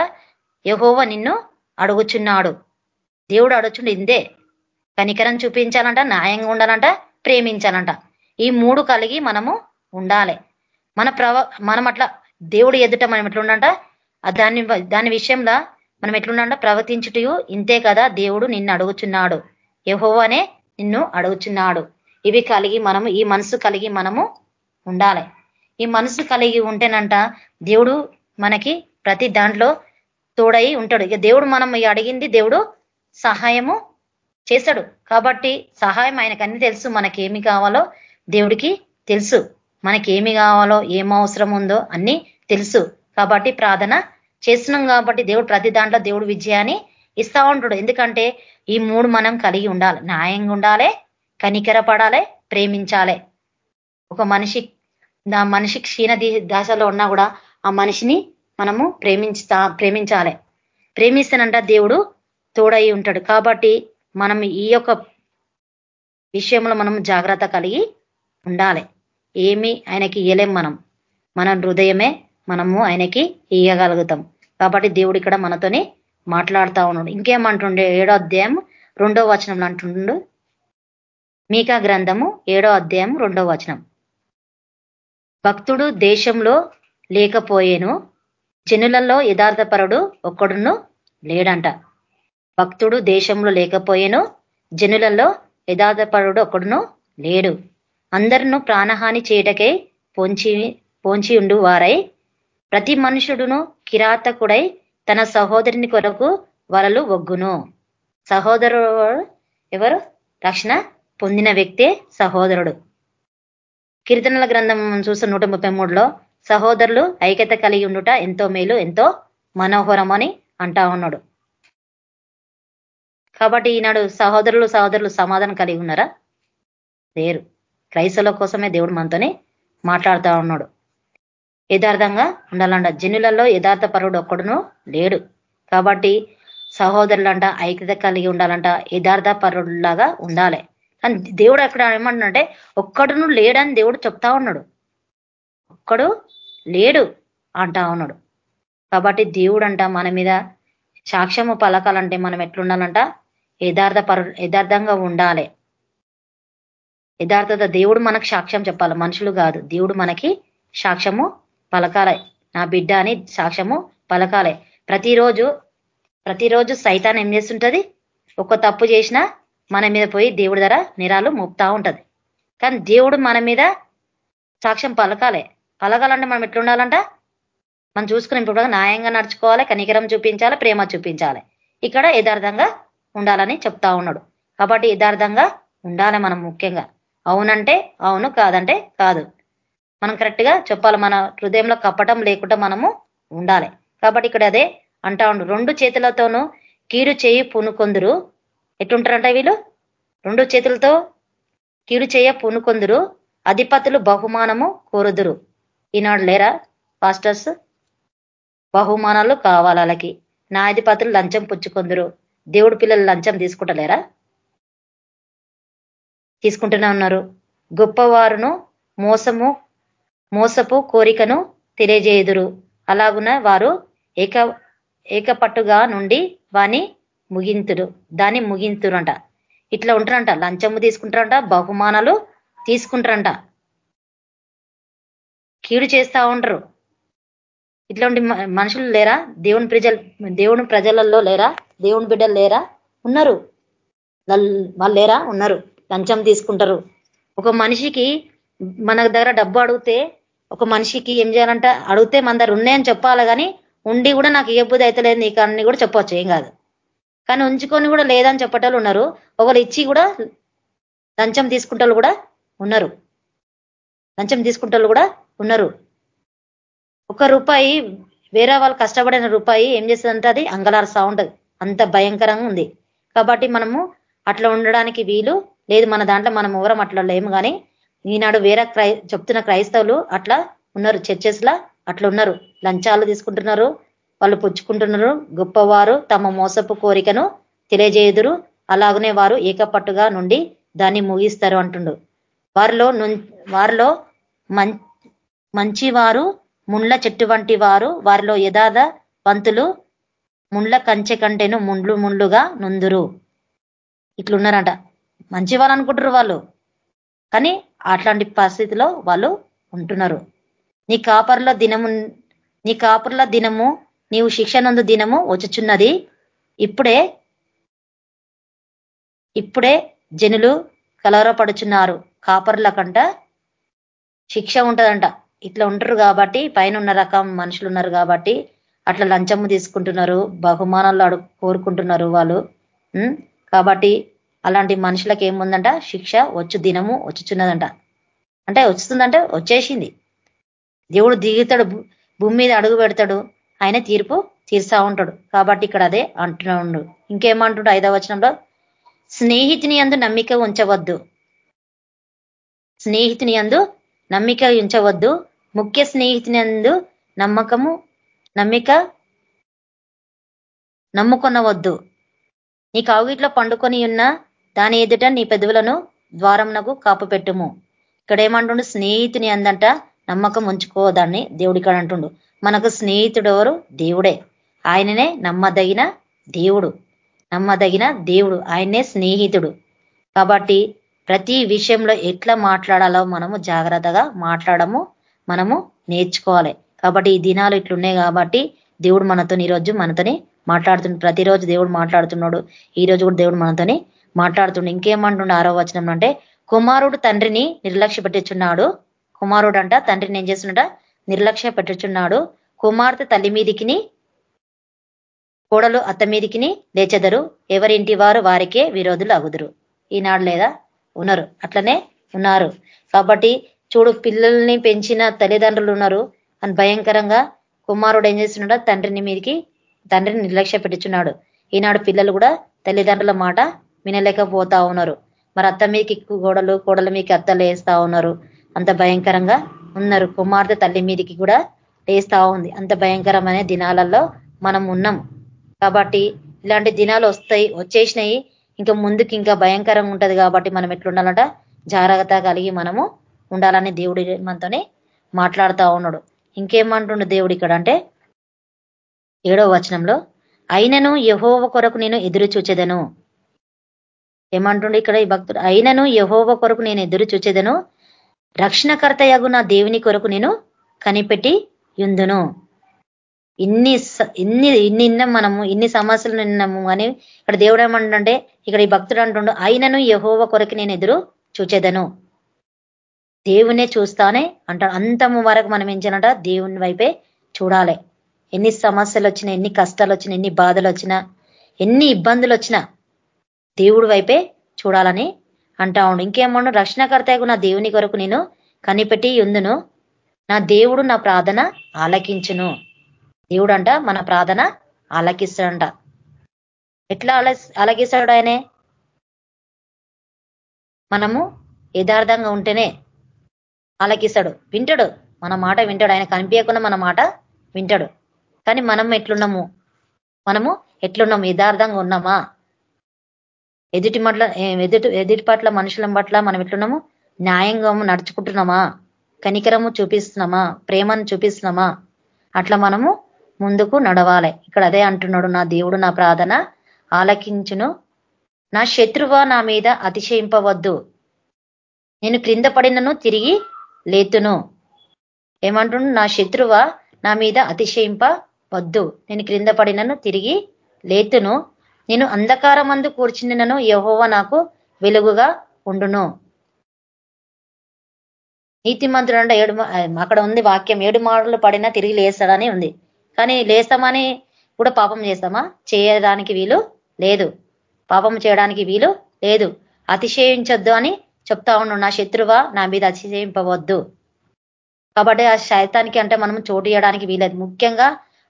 యహోవ నిన్ను అడుగుచున్నాడు. దేవుడు అడుగుచుండు ఇందే కనికరం చూపించాలంట న్యాయంగా ఉండాలంట ప్రేమించాలంట. ఈ మూడు కలిగి మనము ఉండాలి. మన ప్రవ మనం అట్లా దేవుడు ఎదుట మనం ఎట్లా ఉండంట దాని దాని విషయంలో మనం ఎట్లుండంట ప్రవర్తించుటయు ఇంతే కదా దేవుడు నిన్ను అడుగుచున్నాడు. యహోవనే నిన్ను అడుగుచున్నాడు. ఇవి కలిగి మనము ఈ మనసు కలిగి మనము ఉండాలి. ఈ మనసు కలిగి ఉంటేనంట దేవుడు మనకి ప్రతి దాంట్లో తోడై ఉంటాడు. ఇక దేవుడు మనం అడిగింది దేవుడు సహాయము చేశాడు కాబట్టి సహాయం ఆయనకు అన్ని తెలుసు. మనకేమి కావాలో దేవుడికి తెలుసు. మనకేమి కావాలో ఏం అవసరం ఉందో అన్ని తెలుసు. కాబట్టి ప్రార్థన చేస్తున్నాం కాబట్టి దేవుడు ప్రతి దాంట్లో దేవుడు విజయాన్ని ఇస్తా ఉంటాడు. ఎందుకంటే ఈ మూడు మనం కలిగి ఉండాలి. న్యాయంగా ఉండాలి కనికర పడాలి ప్రేమించాలి. ఒక మనిషి ఆ మనిషి క్షీణ దశలో ఉన్నా కూడా ఆ మనిషిని మనము ప్రేమించుతా ప్రేమించాలి. ప్రేమిస్తానంట దేవుడు తోడై ఉంటాడు. కాబట్టి మనం ఈ యొక్క విషయంలో మనం జాగ్రత్త కలిగి ఉండాలి. ఏమి ఆయనకి ఇయ్యలేం మనం. మన హృదయమే మనము ఆయనకి ఇయ్యగలుగుతాం. కాబట్టి దేవుడు ఇక్కడ మనతోనే మాట్లాడుతా ఉన్నాడు. ఇంకేమంటుండే? ఏడో అధ్యాయం రెండో వచనంలో అంటుండు. మీకా గ్రంథము ఏడో అధ్యాయం రెండో వచనం. భక్తుడు దేశంలో లేకపోయేను జనులలో యథార్థపరుడు ఒక్కడును లేడంట. భక్తుడు దేశంలో లేకపోయేను జనులలో యథార్థపరుడు ఒక్కడును లేడు. అందరినూ ప్రాణహాని చేయటకే పొంచి పోంచి ఉండు వారై ప్రతి మనుషుడును కిరాతకుడై తన సహోదరుని కొరకు వలలు ఒగ్గును సహోదరుడు ఎవరు? రక్షణ పొందిన వ్యక్తే సహోదరుడు. కీర్తనల గ్రంథం చూసిన నూట ముప్పై మూడులో సహోదరులు ఐక్యత కలిగి ఉండుట ఎంతో మేలు ఎంతో మనోహరం అని అంటా ఉన్నాడు. కాబట్టి ఈనాడు సహోదరులు సహోదరులు సమాధానం కలిగి ఉన్నారా? లేరు. క్రైస్తవుల కోసమే దేవుడు మనతోనే మాట్లాడుతూ ఉన్నాడు. యథార్థంగా ఉండాలంట జనులలో యథార్థ పరుడు ఒక్కడును లేడు. కాబట్టి సహోదరులంట ఐక్యత కలిగి ఉండాలంట యథార్థ పరుడులాగా ఉండాలి. కానీ దేవుడు అక్కడ ఏమంటున్నాడంటే ఒక్కడును లేడని దేవుడు చెప్తా ఉన్నాడు. ఒక్కడు లేడు అంటా ఉన్నాడు. కాబట్టి దేవుడు అంట మన మీద సాక్ష్యము పలకాలంటే మనం ఎట్లుండాలంట? యథార్థ పరు యథార్థంగా ఉండాలి. యథార్థత దేవుడు మనకు సాక్ష్యం చెప్పాలి. మనుషులు కాదు. దేవుడు మనకి సాక్ష్యము పలకాలే. నా బిడ్డ అని సాక్ష్యము పలకాలే. ప్రతిరోజు ప్రతిరోజు సైతాన్ ఏం చేస్తుంటది? ఒక్క తప్పు చేసినా మన మీద పోయి దేవుడి ధర నిరాలు మోపుతా ఉంటది. కానీ దేవుడు మన మీద సాక్ష్యం పలకాలే. పలకాలంటే మనం ఎట్లుండాలంట? మనం చూసుకుని ఇప్పుడు న్యాయంగా నడుచుకోవాలి కనికరం చూపించాలి ప్రేమ చూపించాలి. ఇక్కడ యథార్థంగా ఉండాలని చెప్తా ఉన్నాడు. కాబట్టి యథార్థంగా ఉండాలి మనం ముఖ్యంగా. అవునంటే అవును కాదంటే కాదు. మనం కరెక్ట్గా చెప్పాలి మన హృదయంలో కప్పటం లేకుండా మనము ఉండాలి. కాబట్టి ఇక్కడ అదే అంటా ఉండు. రెండు చేతులతోనూ కీడు చేయి పూనుకొందురు. ఎట్లుంటారంట వీళ్ళు? రెండు చేతులతో కీడు చేయ పూనుకొందురు. అధిపతులు బహుమానము కోరుదురు. ఈనాడు లేరా పాస్టర్స్ బహుమానాలు కావాలి వాళ్ళకి. న్యాయాధిపతులు లంచం పుచ్చుకొందురు. దేవుడు పిల్లలు లంచం తీసుకుంటలేరా? తీసుకుంటూనే ఉన్నారు. గొప్పవారును మోసము మోసపు కోరికను తెలియజేయుదురు. అలాగున వారు ఏక ఏకపట్టుగా నుండి వాని ముగింతుడు దాన్ని ముగింతురంట. ఇట్లా ఉంటారంట. లంచము తీసుకుంటారంట. బహుమానాలు తీసుకుంటారంట. కీడు చేస్తా ఉంటారు. ఇట్లాంటి మనుషులు లేరా? దేవుని ప్రజలు దేవుని ప్రజలలో లేరా? దేవుని బిడ్డలు లేరా? ఉన్నారు. వాళ్ళు లేరా? ఉన్నారు. లంచం తీసుకుంటారు. ఒక మనిషికి మన దగ్గర డబ్బు అడిగితే ఒక మనిషికి ఏం చేయాలంట అడిగితే మన దగ్గర ఉన్నాయని చెప్పాలి కానీ ఉండి కూడా నాకు ఏ బుద్ధి అయితే లేదు నీకు అన్ని కూడా చెప్పవచ్చు ఏం కాదు. కానీ ఉంచుకొని కూడా లేదని చెప్పటోళ్ళు ఉన్నారు. ఒకరు ఇచ్చి కూడా లంచం తీసుకుంటారు కూడా ఉన్నారు. లంచం తీసుకుంటారు కూడా ఉన్నారు. ఒక రూపాయి వేరే వాళ్ళు కష్టపడిన రూపాయి ఏం చేస్తుందంటే అది అంగలారుస్తూ ఉంటుంది. అంత భయంకరంగా ఉంది. కాబట్టి మనము అట్లా ఉండడానికి వీలు లేదు. మన దాంట్లో మనం ఎవరం అట్లా లేము కానీ ఈనాడు వేరే క్రై చెప్తున్న క్రైస్తవులు అట్లా ఉన్నారు చర్చెస్ లా అట్లా ఉన్నారు. లంచాలు తీసుకుంటున్నారు వాళ్ళు పుచ్చుకుంటున్నారు. గొప్పవారు తమ మోసపు కోరికను తెలియజేయుదురు. అలాగనే వారు ఏకపట్టుగా నుండి దాన్ని ముగిస్తారు అంటుండు. వారిలో వారిలో మంచివారు ముండ్ల చెట్టు వంటి వారు వారిలో యథార్థ పంతులు ముండ్ల కంచె కంటేను ముండ్లు ముండ్లుగా నుందురు. ఇట్లున్నారంట. మంచి వాళ్ళు అనుకుంటారు వాళ్ళు. కానీ అట్లాంటి పరిస్థితిలో వాళ్ళు ఉంటున్నారు. నీ కాపర్ల దినము నీ కాపర్ల దినము నీవు శిక్ష నందు దినము వచ్చుచున్నది. ఇప్పుడే ఇప్పుడే జనులు కలవరపడుచున్నారు. కాపర్ల కంట శిక్ష ఉంటుందంట. ఇట్లా ఉంటారు కాబట్టి పైన ఉన్న రకం మనుషులు ఉన్నారు కాబట్టి అట్లా లంచము తీసుకుంటున్నారు. బహుమానాలు అడుగు కోరుకుంటున్నారు వాళ్ళు. కాబట్టి అలాంటి మనుషులకు ఏముందంట? శిక్ష వచ్చు దినము వచ్చుచున్నదంట. అంటే వస్తుందంటే వచ్చేసింది. దేవుడు దిగుతాడు భూమి మీద అడుగు పెడతాడు. ఆయన తీర్పు తీర్చా ఉంటాడు. కాబట్టి ఇక్కడ అదే అంటున్నాడు. ఇంకేమంటుడు ఐదవ వచనంలో? స్నేహితుని అందు నమ్మిక ఉంచవద్దు. స్నేహితుని అందు నమ్మిక ఉంచవద్దు. ముఖ్య స్నేహితుని అందు నమ్మకము నమ్మిక నమ్ముకొనవద్దు. నీ కావుగిట్లో పండుకొని ఉన్న దాని ఎదుట నీ పెదవులను ద్వారంనకు కాపు పెట్టుము ఇక్కడ ఏమంటుండు స్నేహితుని అందంట నమ్మకం ఉంచుకోదాన్ని దాన్ని ఇక్కడ అంటుండు మనకు స్నేహితుడు ఎవరు దేవుడే. ఆయననే నమ్మదగిన దేవుడు. నమ్మదగిన దేవుడు. ఆయనే స్నేహితుడు. కాబట్టి ప్రతి విషయంలో ఎట్లా మాట్లాడాలో మనము జాగ్రత్తగా మాట్లాడము మనము నేర్చుకోవాలి. కాబట్టి ఈ దినాలు ఇట్లున్నాయి కాబట్టి దేవుడు మనతో ఈరోజు మనతోని మాట్లాడుతుండు. ప్రతిరోజు దేవుడు మాట్లాడుతున్నాడు. ఈ రోజు కూడా దేవుడు మనతోని మాట్లాడుతుండు. ఇంకేమంటుండే ఆరో వచనం అంటే కుమారుడు తండ్రిని నిర్లక్ష్య పెట్టించున్నాడు. కుమారుడు అంట తండ్రిని ఏం చేస్తుండట? నిర్లక్ష్య పెట్టుచున్నాడు. కుమార్తె తల్లి మీదికిని కోడలు అత్త మీదికిని లేచెదరు. ఎవరింటి వారు వారికే విరోధులు అగుదురు ఈనాడు లేదా? ఉన్నారు. అట్లనే ఉన్నారు. కాబట్టి చూడు పిల్లల్ని పెంచిన తల్లిదండ్రులు ఉన్నారు అని భయంకరంగా కుమారుడు ఏం చేస్తున్నాడో తండ్రిని మీదికి తండ్రిని నిర్లక్ష్య పెట్టుచున్నాడు. ఈనాడు పిల్లలు కూడా తల్లిదండ్రుల మాట వినలేకపోతా ఉన్నారు. మరి అత్త మీకు ఎక్కువ గోడలు కోడల మీకు అత్తలు వేస్తా ఉన్నారు. అంత భయంకరంగా ఉన్నారు. కుమార్తె తల్లి మీదికి కూడా లేస్తా ఉంది. అంత భయంకరమైన దినాలలో మనం ఉన్నాం. కాబట్టి ఇలాంటి దినాలు వస్తాయి వచ్చేసినాయి. ఇంకా ముందుకి ఇంకా భయంకరంగా ఉంటది కాబట్టి మనం ఎట్లుండాలంట? జాగ్రత్త కలిగి మనము ఉండాలని దేవుడి మనతోనే మాట్లాడుతూ ఉన్నాడు. ఇంకేమంటుండు దేవుడు ఇక్కడ అంటే ఏడో వచనంలో అయినను యహోవ కొరకు నేను ఎదురు చూచెదను ఏమంటుండే ఇక్కడ ఈ భక్తుడు అయినను యహోవ కొరకు నేను ఎదురు చూచేదను. రక్షణకర్తయగు నా దేవుని కొరకు నేను కనిపెట్టి యుందును. ఇన్ని ఇన్ని ఇన్ని ఇన్నాం మనము ఇన్ని సమస్యలు నిన్నాము అని ఇక్కడ దేవుడు ఏమంటుంటే ఇక్కడ ఈ భక్తుడు అంటుండు అయినను యహోవ కొరకు నేను ఎదురు చూచేదను. దేవునే చూస్తానే అంట అంతము వరకు మనం ఏం చేయాలంట? దేవుని వైపే చూడాలి. ఎన్ని సమస్యలు వచ్చినా ఎన్ని కష్టాలు వచ్చినా ఎన్ని బాధలు వచ్చినా ఎన్ని ఇబ్బందులు వచ్చినా దేవుడి వైపే చూడాలని అంటా ఉండు. ఇంకేమన్నా రక్షణకర్తకు నా దేవుని కొరకు నేను కనిపెట్టి ఉందును. నా దేవుడు నా ప్రార్థన ఆలకించును. దేవుడు అంట మన ప్రార్థన ఆలకిస్తాడంట. ఎట్లా ఆలకిస్తాడు ఆయనే? మనము యథార్థంగా ఉంటేనే ఆలకిస్తాడు. వింటాడు. మన మాట వింటాడు. ఆయన కనిపించకుండా మన మాట వింటాడు. కానీ మనం ఎట్లున్నాము? మనము ఎట్లున్నాము? యథార్థంగా ఉన్నామా? ఎదుటి మట్ల ఎదుటి ఎదుటి పట్ల మనుషుల పట్ల మనం ఎట్లున్నాము? న్యాయంగా నడుచుకుంటున్నామా? కనికరము చూపిస్తున్నామా? ప్రేమను చూపిస్తున్నామా? అట్లా మనము ముందుకు నడవాలి. ఇక్కడ అదే అంటున్నాడు నా దేవుడు నా ప్రార్థన. ఆలకించును. నా శత్రువ నా మీద అతిశయింపవద్దు. నేను క్రింద పడినను తిరిగి లేతును. ఏమంటుండు నా శత్రువ నా మీద అతిశయింప వద్దు నేను క్రింద పడినను తిరిగి లేతును. నేను అంధకారమందు కూర్చునినను యహోవ నాకు వెలుగుగా ఉండును. నీతిమంతుడు అంటే ఏడు అక్కడ ఉంది వాక్యం ఏడు మాటలు పడినా తిరిగి లేస్తాడని ఉంది. కానీ లేస్తామని కూడా పాపం చేస్తామా? చేయడానికి వీలు లేదు. పాపం చేయడానికి వీలు లేదు. అతిశయించొద్దు అని చెప్తా ఉండు. నా శత్రువా నా మీద అతిశయింపవద్దు. కాబట్టి ఆ శైతానికి అంటే మనం చోటు ఇవ్వడానికి వీలేదు. ముఖ్యంగా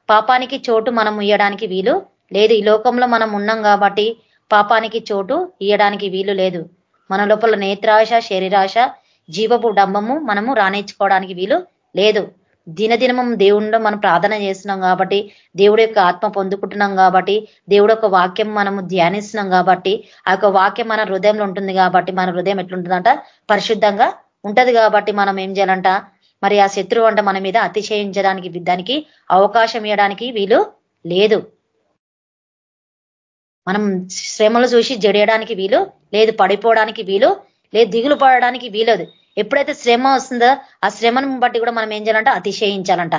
పాపానికి చోటు మనం ఇయ్యడానికి వీలు లేదు ఈ లోకంలో మనం ఉన్నాం కాబట్టి పాపానికి చోటు ఇయ్యడానికి వీలు లేదు. మన లోపల నేత్రాశ శరీరాశ జీవపు డంబము మనము రాణించుకోవడానికి వీలు లేదు. దినదినము దేవుణ్ణిలో మనం ప్రార్థన చేస్తున్నాం కాబట్టి దేవుడు యొక్క ఆత్మ పొందుకుంటున్నాం కాబట్టి దేవుడు యొక్క వాక్యం మనము ధ్యానిస్తున్నాం కాబట్టి ఆ యొక్క వాక్యం మన హృదయంలో ఉంటుంది కాబట్టి మన హృదయం ఎట్లుంటుందంట? పరిశుద్ధంగా ఉంటది కాబట్టి మనం ఏం చేయాలంట? మరి ఆ శత్రువు అంట మన మీద అతిశయించడానికి దానికి అవకాశం ఇవ్వడానికి వీలు లేదు. మనం శ్రమలు చూసి జడియడానికి వీలు లేదు పడిపోవడానికి వీలు లేదు దిగులు పడడానికి వీలదు. ఎప్పుడైతే శ్రమ వస్తుందో ఆ శ్రమను బట్టి కూడా మనం ఏం చేయాలంట? అతిశయించాలంట.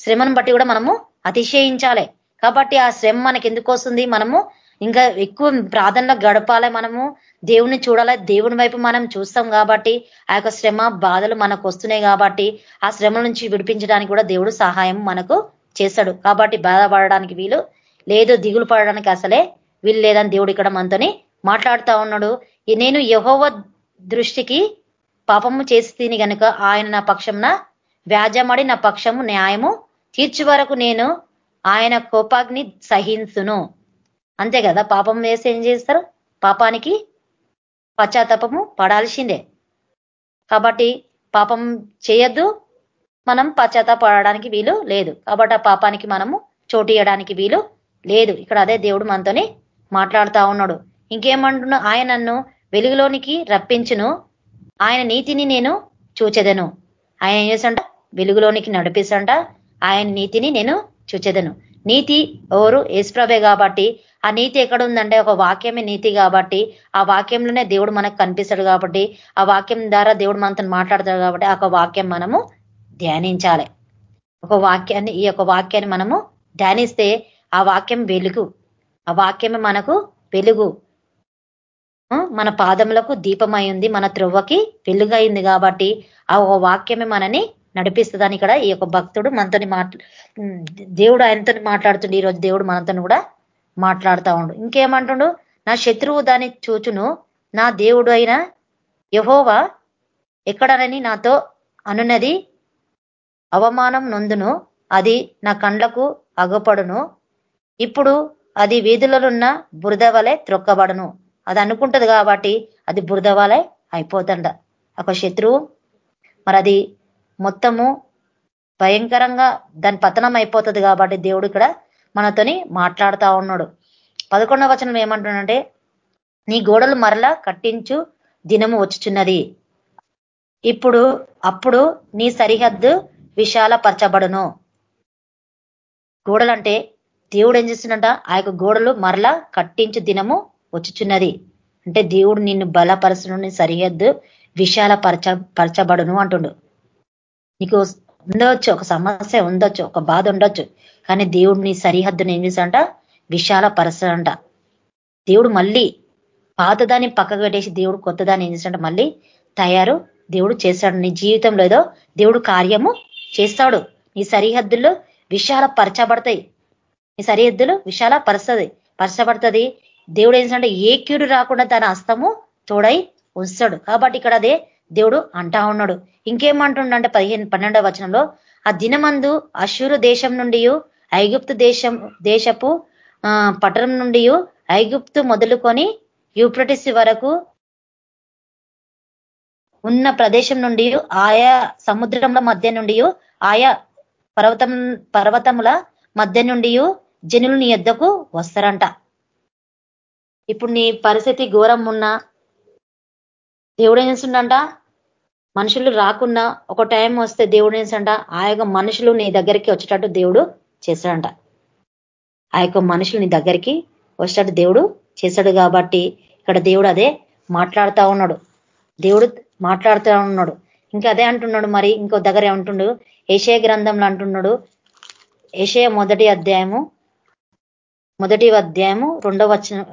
శ్రమను బట్టి కూడా మనము అతిశయించాలి. కాబట్టి ఆ శ్రమ మనకి ఎందుకు వస్తుంది? మనము ఇంకా ఎక్కువ ప్రార్థనలో గడపాలి మనము. దేవుని చూడాలి. దేవుని వైపు మనం చూస్తాం కాబట్టి ఆ యొక్క శ్రమ బాధలు మనకు వస్తున్నాయి కాబట్టి ఆ శ్రమ నుంచి విడిపించడానికి కూడా దేవుడు సహాయం మనకు చేస్తాడు. కాబట్టి బాధపడడానికి వీలు లేదు దిగులు పడడానికి అసలే వీళ్ళు లేదని దేవుడు ఇక్కడ మనతోని మాట్లాడుతా ఉన్నాడు. నేను యహోవ దృష్టికి పాపము చేసి తిని గనుక ఆయన నా పక్షంన వ్యాజమడి నా పక్షము న్యాయము తీర్చి వరకు నేను ఆయన కోపాగ్ని సహించును. అంతే కదా? పాపం వేసి ఏం చేస్తారు? పాపానికి పశ్చాత్తాపము పడాల్సిందే. కాబట్టి పాపం చేయొద్దు. మనం పశ్చాత్తాపడడానికి వీలు లేదు. కాబట్టి ఆ పాపానికి మనము చోటు వీలు లేదు ఇక్కడ అదే దేవుడు మనతోనే మాట్లాడుతా ఉన్నాడు. ఇంకేమంటున్నా ఆయన నన్ను వెలుగులోనికి రప్పించును. ఆయన నీతిని నేను చూచెదను. ఆయన ఏం చేసంట వెలుగులోనికి నడిపిస్తంట ఆయన నీతిని నేను చూచెదను. నీతి ఎవరు? ఏసుప్రభే కాబట్టి. ఆ నీతి ఎక్కడ ఉందంటే ఒక వాక్యమే నీతి కాబట్టి. ఆ వాక్యంలోనే దేవుడు మనకు కనిపిస్తాడు కాబట్టి. ఆ వాక్యం ద్వారా దేవుడు మనతో మాట్లాడతాడు కాబట్టి ఆ వాక్యం మనము ధ్యానించాలి. ఒక వాక్యాన్ని ఈ యొక్క వాక్యాన్ని మనము ధ్యానిస్తే ఆ వాక్యం వెలుగు. ఆ వాక్యమే మనకు వెలుగు. మన పాదములకు దీపమై ఉంది మన త్రొవ్వకి వెలుగైంది కాబట్టి ఆ వాక్యమే మనని నడిపిస్తుందని ఇక్కడ ఈ యొక్క భక్తుడు మనతో మాట్లా దేవుడు ఆయనతో మాట్లాడుతుండే. ఈరోజు దేవుడు మనతో కూడా మాట్లాడుతూ ఉండు. ఇంకేమంటుండు? నా శత్రువు దాన్ని చూచును నా దేవుడు అయిన యహోవా ఎక్కడనని నాతో అనున్నది అవమానం నొందును అది నా కండ్లకు అగపడును. ఇప్పుడు అది వీధులలున్న బురద వలె త్రొక్కబడును. అది అనుకుంటది కాబట్టి అది బురద వలె అయిపోతుండ. ఒక శత్రువు మరి అది మొత్తము భయంకరంగా దాని పతనం అయిపోతుంది కాబట్టి దేవుడు ఇక్కడ మనతోని మాట్లాడుతూ ఉన్నాడు. పదకొండవ వచనం ఏమంటున్నాడంటే నీ గోడలు మరలా కట్టించు దినము వచ్చుచున్నది. ఇప్పుడు అప్పుడు నీ సరిహద్దు విశాలపరచబడును. గోడలంటే దేవుడు ఏం చేస్తున్నట ఆ యొక్క గోడలు మరలా కట్టించు దినము వచ్చుచున్నది. అంటే దేవుడు నిన్ను బలపరచను సరిహద్దు విశాల పరచ పరచబడును అంటుండు. నీకు ఉండవచ్చు ఒక సమస్య ఉండొచ్చు ఒక బాధ ఉండొచ్చు కానీ దేవుడు నీ సరిహద్దును ఏం చేశాడంట విశాల పరచడంట. దేవుడు మళ్ళీ పాతదాన్ని పక్కకు పెట్టేసి దేవుడు కొత్తదాన్ని ఏం చేశాడంట మళ్ళీ తయారు దేవుడు చేశాడు నీ జీవితంలో ఏదో దేవుడు కార్యము చేస్తాడు. నీ సరిహద్దుల్లో విశాల పరచబడతాయి. నీ సరిహద్దులు విశాల పరుస్తుంది పరచబడుతుంది. దేవుడు ఏంటంటే ఏ కీడు రాకుండా తన హస్తము తోడై వస్తాడు కాబట్టి ఇక్కడ అదే దేవుడు అంటా ఉన్నాడు. ఇంకేమంటుండంటే పదిహేను పన్నెండవ వచనంలో ఆ దినమందు అశూరు దేశం నుండి ఐగుప్తు దేశం దేశపు పట్టణం నుండి ఐగుప్తు మొదలుకొని యూప్రటిస్ వరకు ఉన్న ప్రదేశం నుండి ఆయా సముద్రంల మధ్య నుండి ఆయా పర్వతం పర్వతముల మధ్య నుండి జనులు నీ ఎద్దకు వస్తారంట. ఇప్పుడు నీ పరిస్థితి ఘోరం ఉన్నా దేవుడు ఏం చేస్తుండంట? మనుషులు రాకున్నా ఒక టైం వస్తే దేవుడు ఏంటంట ఆ యొక్క మనుషులు నీ దగ్గరికి వచ్చేటట్టు దేవుడు చేశాడంట ఆ యొక్క మనుషులు నీ దగ్గరికి వచ్చేటట్టు దేవుడు చేశాడు కాబట్టి ఇక్కడ దేవుడు అదే మాట్లాడుతూ ఉన్నాడు. దేవుడు మాట్లాడుతూ ఉన్నాడు. ఇంకా అదే అంటున్నాడు మరి ఇంకో దగ్గర ఏమంటుండు? ఏషయ గ్రంథంలో అంటున్నాడు ఏషయ మొదటి అధ్యాయము మొదటి అధ్యాయము రెండవ వచనం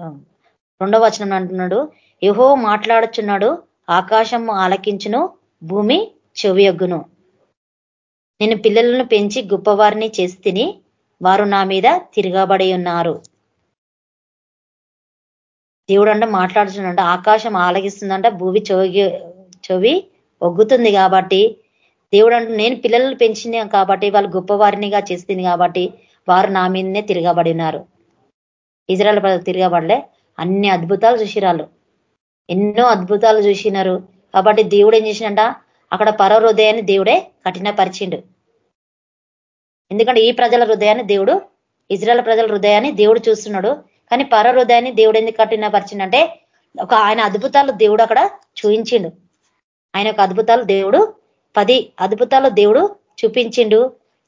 రెండవ వచనం అంటున్నాడు. యహో మాట్లాడుచున్నాడు ఆకాశం ఆలకించును భూమి చెవియొగ్గును నేను పిల్లలను పెంచి గొప్పవారిని చేసి తిని వారు నా మీద తిరగబడి ఉన్నారు. దేవుడు అంటే మాట్లాడుతున్నాడు ఆకాశం ఆలగిస్తుందంట భూమి చెవి చెవి ఒగ్గుతుంది కాబట్టి దేవుడు అంటు నేను పిల్లలను పెంచిన కాబట్టి వాళ్ళు గొప్పవారినిగా చేస్తుంది కాబట్టి వారు నా మీదనే తిరగబడి ఉన్నారు ప్రజలు తిరగబడలే. అన్ని అద్భుతాలు చూసిరాళ్ళు ఎన్నో అద్భుతాలు చూసినారు. కాబట్టి దేవుడు ఏం చేసినంట అక్కడ పర హృదయాన్ని దేవుడే కఠినపరిచిండు. ఎందుకంటే ఈ ప్రజల హృదయాన్ని దేవుడు ఇజ్రాయల్ ప్రజల హృదయాన్ని దేవుడు చూస్తున్నాడు. కానీ పర హృదయాన్ని దేవుడు ఎందుకు కఠినపరిచిండంటే ఒక ఆయన అద్భుతాలు దేవుడు అక్కడ చూయించిండు ఆయన యొక్క అద్భుతాలు దేవుడు పది అద్భుతాలు దేవుడు చూపించిండు.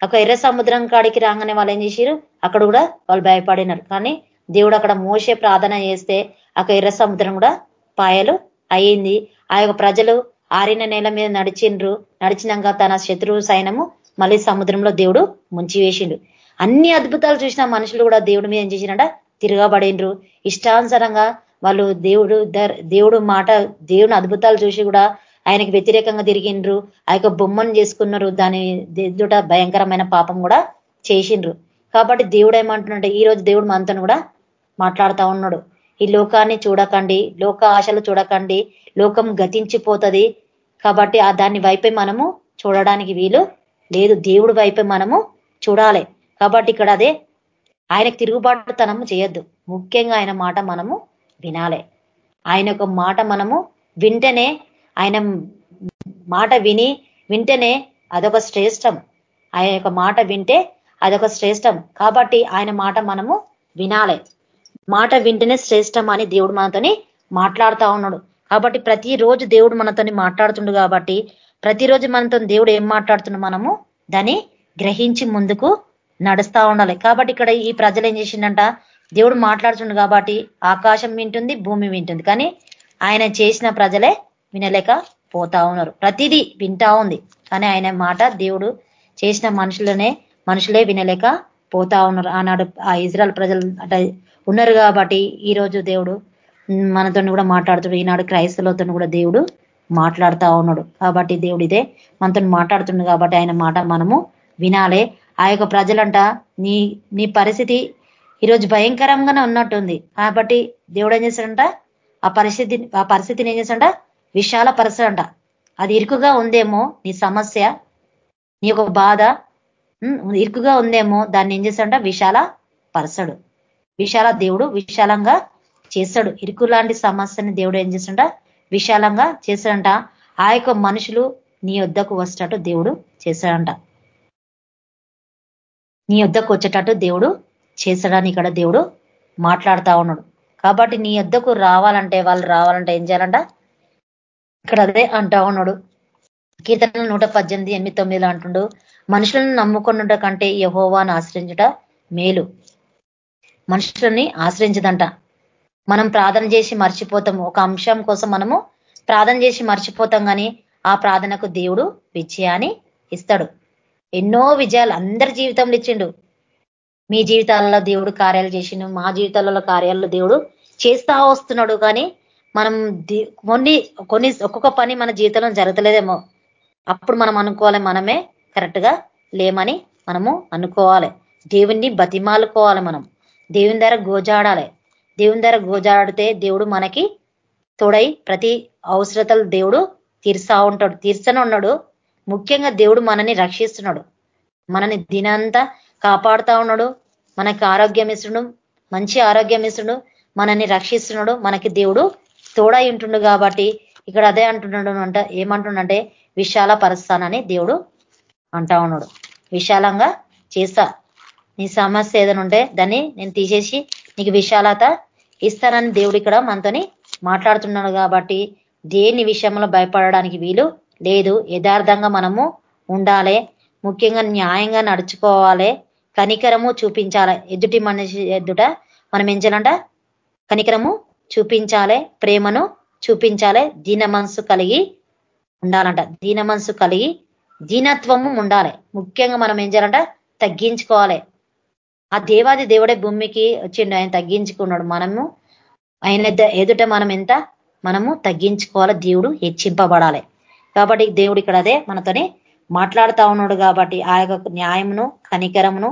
ఒక ఎర్ర సముద్రం కాడికి రాగానే వాళ్ళు ఏం చేసిరు అక్కడ కూడా వాళ్ళు భయపడినారు. కానీ దేవుడు అక్కడ మోసే ప్రార్థన చేస్తే ఒక ఎర్ర సముద్రం కూడా పాయలు అయింది. ఆ యొక్క ప్రజలు ఆరిన నేల మీద నడిచిండ్రు. నడిచినాక తన శత్రువు సైనము మళ్ళీ సముద్రంలో దేవుడు ముంచి వేసిండు అన్ని అద్భుతాలు చూసిన మనుషులు కూడా దేవుడి మీద ఏం చేసినట తిరగబడిండ్రు. ఇష్టానుసారంగా వాళ్ళు దేవుడు దేవుడు మాట దేవుని అద్భుతాలు చూసి కూడా ఆయనకి వ్యతిరేకంగా తిరిగిండ్రు. ఆ యొక్క బొమ్మను చేసుకున్నారు. దాని ఎదుట భయంకరమైన పాపం కూడా చేసిండ్రు. కాబట్టి దేవుడు ఏమంటున్నాడు ఈ రోజు దేవుడు మనతో కూడా మాట్లాడుతూ ఉన్నాడు. ఈ లోకాన్ని చూడకండి లోక ఆశలు చూడకండి లోకం గతించిపోతుంది. కాబట్టి ఆ దాని వైపే మనము చూడడానికి వీలు లేదు. దేవుడి వైపే మనము చూడాలి. కాబట్టి ఇక్కడ అదే ఆయనకు తిరుగుబాటుతనము చేయొద్దు. ముఖ్యంగా ఆయన మాట మనము వినాలి. ఆయన యొక్క మాట మనము వింటేనే ఆయన మాట విని వింటేనే అదొక శ్రేష్టం. ఆయన యొక్క మాట వింటే అదొక శ్రేష్టం. కాబట్టి ఆయన మాట మనము వినాలి. మాట వింటేనే శ్రేష్టం అని దేవుడు మనతోని మాట్లాడుతూ ఉన్నాడు. కాబట్టి ప్రతిరోజు దేవుడు మనతోని మాట్లాడుతుండు కాబట్టి ప్రతిరోజు మనతో దేవుడు ఏం మాట్లాడుతుండు మనము? దాన్ని గ్రహించి ముందుకు నడుస్తూ ఉండాలి. కాబట్టి ఇక్కడ ఈ ప్రజలు ఏం చేసిండంట? దేవుడు మాట్లాడుతుండు కాబట్టి ఆకాశం వింటుంది భూమి వింటుంది. కానీ ఆయన చేసిన ప్రజలే వినలేక పోతా ఉన్నారు. ప్రతిదీ వింటా ఉంది. కానీ ఆయన మాట దేవుడు చేసిన మనుషులనే మనుషులే వినలేక పోతా ఉన్నారు. ఆనాడు ఆ ఇజ్రాయల్ ప్రజలు అంటే ఉన్నారు కాబట్టి ఈ రోజు దేవుడు మనతో కూడా మాట్లాడుతాడు ఈనాడు క్రైస్తవులతో కూడా దేవుడు మాట్లాడుతూ ఉన్నాడు. కాబట్టి దేవుడు ఇదే మనతో మాట్లాడుతుండు కాబట్టి ఆయన మాట మనము వినాలే. ఆ యొక్క ప్రజలంట నీ నీ పరిస్థితి ఈరోజు భయంకరంగానే ఉన్నట్టుంది. కాబట్టి దేవుడు ఏం చేశాడంట ఆ పరిస్థితి ఆ పరిస్థితిని ఏం చేశాడంట విశాల పరచడంట అది ఇరుకుగా ఉందేమో నీ సమస్య నీ యొక్క బాధ ఇరుకుగా ఉందేమో దాన్ని ఏం చేశాడంట? విశాల పరచడు విశాల దేవుడు విశాలంగా చేశాడు. ఇరుకు లాంటి సమస్యని దేవుడు ఏం చేశాడ విశాలంగా చేశాడంట. ఆ యొక్క మనుషులు నీ వద్దకు వచ్చేటట్టు దేవుడు చేశాడంట. నీ వద్దకు వచ్చేటట్టు దేవుడు చేశాడని ఇక్కడ దేవుడు మాట్లాడుతా ఉన్నాడు. కాబట్టి నీ వద్దకు రావాలంటే వాళ్ళు రావాలంటే ఏం చేయాలంట? ఇక్కడ అదే అంటా ఉన్నాడు. కీర్తన నూట పద్దెనిమిది ఎనిమిది తొమ్మిదిలో అంటుండు మనుషులను నమ్ముకున్నట కంటే యహోవాను ఆశ్రయించుట మేలు. మనుషులని ఆశ్రయించదంట. మనం ప్రార్థన చేసి మర్చిపోతాము. ఒక అంశం కోసం మనము ప్రార్థన చేసి మర్చిపోతాం కానీ ఆ ప్రార్థనకు దేవుడు విజయాన్ని ఇస్తాడు. ఎన్నో విజయాలు అందరి జీవితంలో ఇచ్చిండు. మీ జీవితాలలో దేవుడు కార్యాలు చేసిండు మా జీవితాలలో కార్యాలలో దేవుడు చేస్తా వస్తున్నాడు కానీ మనం కొన్ని కొన్ని ఒక్కొక్క పని మన జీవితంలో జరగలేదేమో అప్పుడు మనం అనుకోవాలి మనమే కరెక్ట్గా లేమని మనము అనుకోవాలి. దేవుణ్ణి బతిమాలుకోవాలి మనం. దేవుని ధర గోజాడాలి. దేవుని ధర గోజాడితే దేవుడు మనకి తోడై ప్రతి అవసరతలు దేవుడు తీర్చా ఉంటాడు. తీర్చనే ఉన్నాడు. ముఖ్యంగా దేవుడు మనని రక్షిస్తున్నాడు. మనని దినంతా కాపాడుతా ఉన్నాడు. మనకి ఆరోగ్యం ఇస్తుడు మంచి ఆరోగ్యం ఇస్తుడు మనని రక్షిస్తున్నాడు. మనకి దేవుడు తోడై ఉంటుండు కాబట్టి ఇక్కడ అదే అంటున్నాడు అంట ఏమంటుండంటే విశాల పరుస్తానని దేవుడు అంటా ఉన్నాడు. విశాలంగా చేస్తా. నీ సమస్య ఏదైనా ఉంటే దాన్ని నేను తీసేసి నీకు విశాలత ఇస్తానని దేవుడు ఇక్కడ మనతోని మాట్లాడుతున్నాడు కాబట్టి దేని విషయంలో భయపడడానికి వీలు లేదు. యథార్థంగా మనము ఉండాలి. ముఖ్యంగా న్యాయంగా నడుచుకోవాలి. కనికరము చూపించాలి. ఎదుటి మనిషి ఎదుట మనం ఏం చేయాలంట? కనికరము చూపించాలి ప్రేమను చూపించాలి దీన మనసు కలిగి ఉండాలంట. దీన మనసు కలిగి దీనత్వము ఉండాలి. ముఖ్యంగా మనం ఏం చేయాలంట? తగ్గించుకోవాలి. ఆ దేవాది దేవుడే భూమికి వచ్చిండు. ఆయన తగ్గించుకున్నాడు. మనము ఆయన ఎదుట మనం ఎంత? మనము తగ్గించుకోవాలి. దేవుడు హెచ్చింపబడాలి. కాబట్టి దేవుడు ఇక్కడ అదే మనతోనే మాట్లాడుతా ఉన్నాడు కాబట్టి ఆ యొక్క న్యాయమును కనికరమును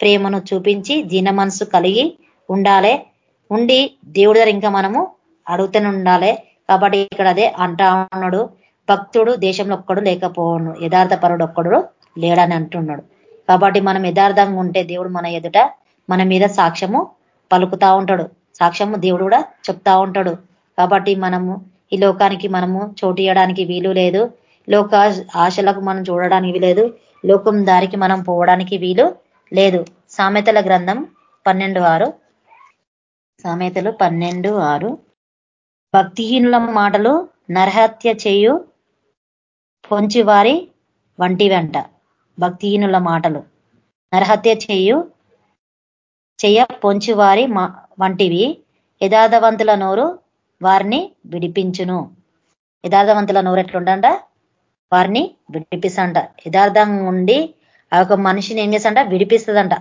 ప్రేమను చూపించి దీన మనసు కలిగి ఉండాలి. ఉండి దేవుడి దగ్గర ఇంకా మనము అడుగుతూనే ఉండాలి. కాబట్టి ఇక్కడ అదే అంటా ఉన్నాడు. భక్తుడు దేశంలో ఒక్కడు లేకపోను యథార్థ పరుడు ఒక్కడు లేడని అంటున్నాడు. కాబట్టి మనం యథార్థంగా ఉంటే దేవుడు మన ఎదుట మన మీద సాక్ష్యము పలుకుతా ఉంటాడు. సాక్ష్యము దేవుడు కూడా చెప్తా ఉంటాడు. కాబట్టి మనము ఈ లోకానికి మనము చోటు ఇవ్వడానికి వీలు లేదు. లోక ఆశలకు మనం చూడడానికి లేదు. లోకం దారికి మనం పోవడానికి వీలు లేదు. సామెతల గ్రంథం పన్నెండు ఆరు. సామెతలు పన్నెండు ఆరు. భక్తిహీనుల మాటలు నరహత్య చేయు పొంచివారి వంటి వెంట భక్తిహీనుల మాటలు నరహత్య చేయు చెయ్య పొంచివారి వంటివి యథార్థవంతుల నోరు వారిని విడిపించును. యథార్థవంతుల నోరు ఎట్లుండంట? వారిని విడిపిస్తంట యథార్థంగా ఉండి ఆ యొక్క మనిషిని ఏం చేస్తంట విడిపిస్తుందంట.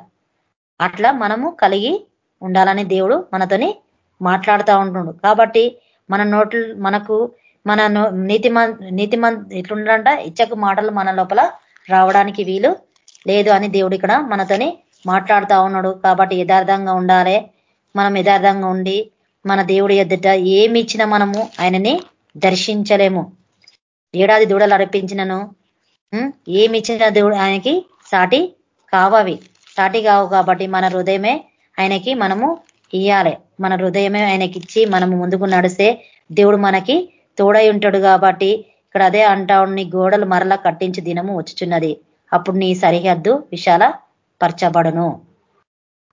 అట్లా మనము కలిగి ఉండాలని దేవుడు మనతోని మాట్లాడుతూ ఉంటుండు. కాబట్టి మన నోట్లు మనకు మన నీతిమన్ నీతిమన్ ఎట్లుండంట ఇచ్చకు మాటలు మన లోపల రావడానికి వీలు లేదు అని దేవుడు ఇక్కడ మనతోని మాట్లాడుతూ ఉన్నాడు. కాబట్టి యథార్థంగా ఉండాలి. మనం యథార్థంగా ఉండి మన దేవుడి ఎదుట ఏమి ఇచ్చినా మనము ఆయనని దర్శించలేము. ఏడాది దూడలు అర్పించినను ఏమి ఇచ్చిన దేవుడు ఆయనకి సాటి కావవి. సాటి కావు కాబట్టి మన హృదయమే ఆయనకి మనము ఇయ్యాలి. మన హృదయమే ఆయనకిచ్చి మనము ముందుకు నడిస్తే దేవుడు మనకి తోడై ఉంటాడు కాబట్టి ఇక్కడ అదే అంటా నీ గోడలు మరలా కట్టించి దినము వచ్చుచున్నది. అప్పుడు నీ సరిహద్దు విశాల పరచబడును.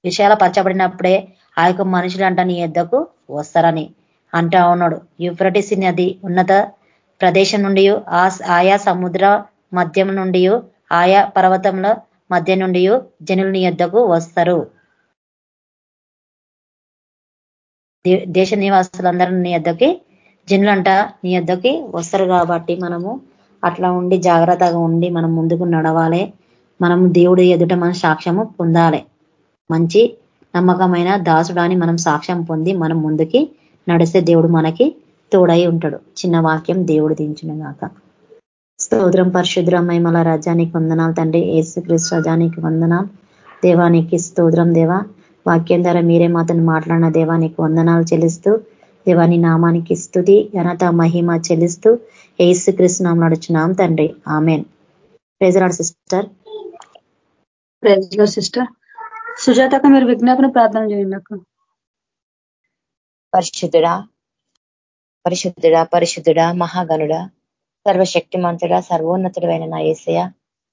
విశాల పరచబడినప్పుడే ఆ యొక్క మనుషులు అంట నీ ఎద్దకు వస్తారని అంటా ఉన్నాడు. యూఫ్రటిస్ నది ఉన్నత ప్రదేశం నుండి ఆయా సముద్ర మధ్యం నుండి ఆయా పర్వతంలో మధ్య నుండి జనులు నీ ఎద్దకు వస్తారు. దేశ నివాసులందరూ నీ యొద్దకి జనులంట నీ యొద్దకి వస్తారు కాబట్టి మనము అట్లా ఉండి జాగ్రత్తగా ఉండి మనం ముందుకు నడవాలి. మనం దేవుడి ఎదుట మన సాక్ష్యము పొందాలి. మంచి నమ్మకమైన దాసుడాని మనం సాక్ష్యం పొంది మనం ముందుకి నడిస్తే దేవుడు మనకి తోడై ఉంటాడు. చిన్న వాక్యం దేవుడు దించిన గాక. స్తోత్రం పరిశుద్రమై మల రజానికి వందనాలు తండ్రి. ఏసుక్రీస్తు రజానికి వందనాలు. దేవానికి స్తోత్రం దేవా. వాక్యం ద్వారా మీరే మాతను మాట్లాడిన దేవానికి వందనాలు చెల్లిస్తూ దేవాని నామానికి స్థుతి ఘనత మహిమ చెల్లిస్తూ ఏసు కృష్ణం నడుచున్నాం తండ్రి. Amen. Praise the lord sister. Sister. సుజాతక మీరు విజ్ఞాపన ప్రార్థన చేయండి అక్క పరిశుద్ధుడా పరిశుద్ధుడా పరిశుద్ధుడా మహాగనుడా సర్వశక్తిమంతుడా సర్వోన్నతుడైన నా ఏసయ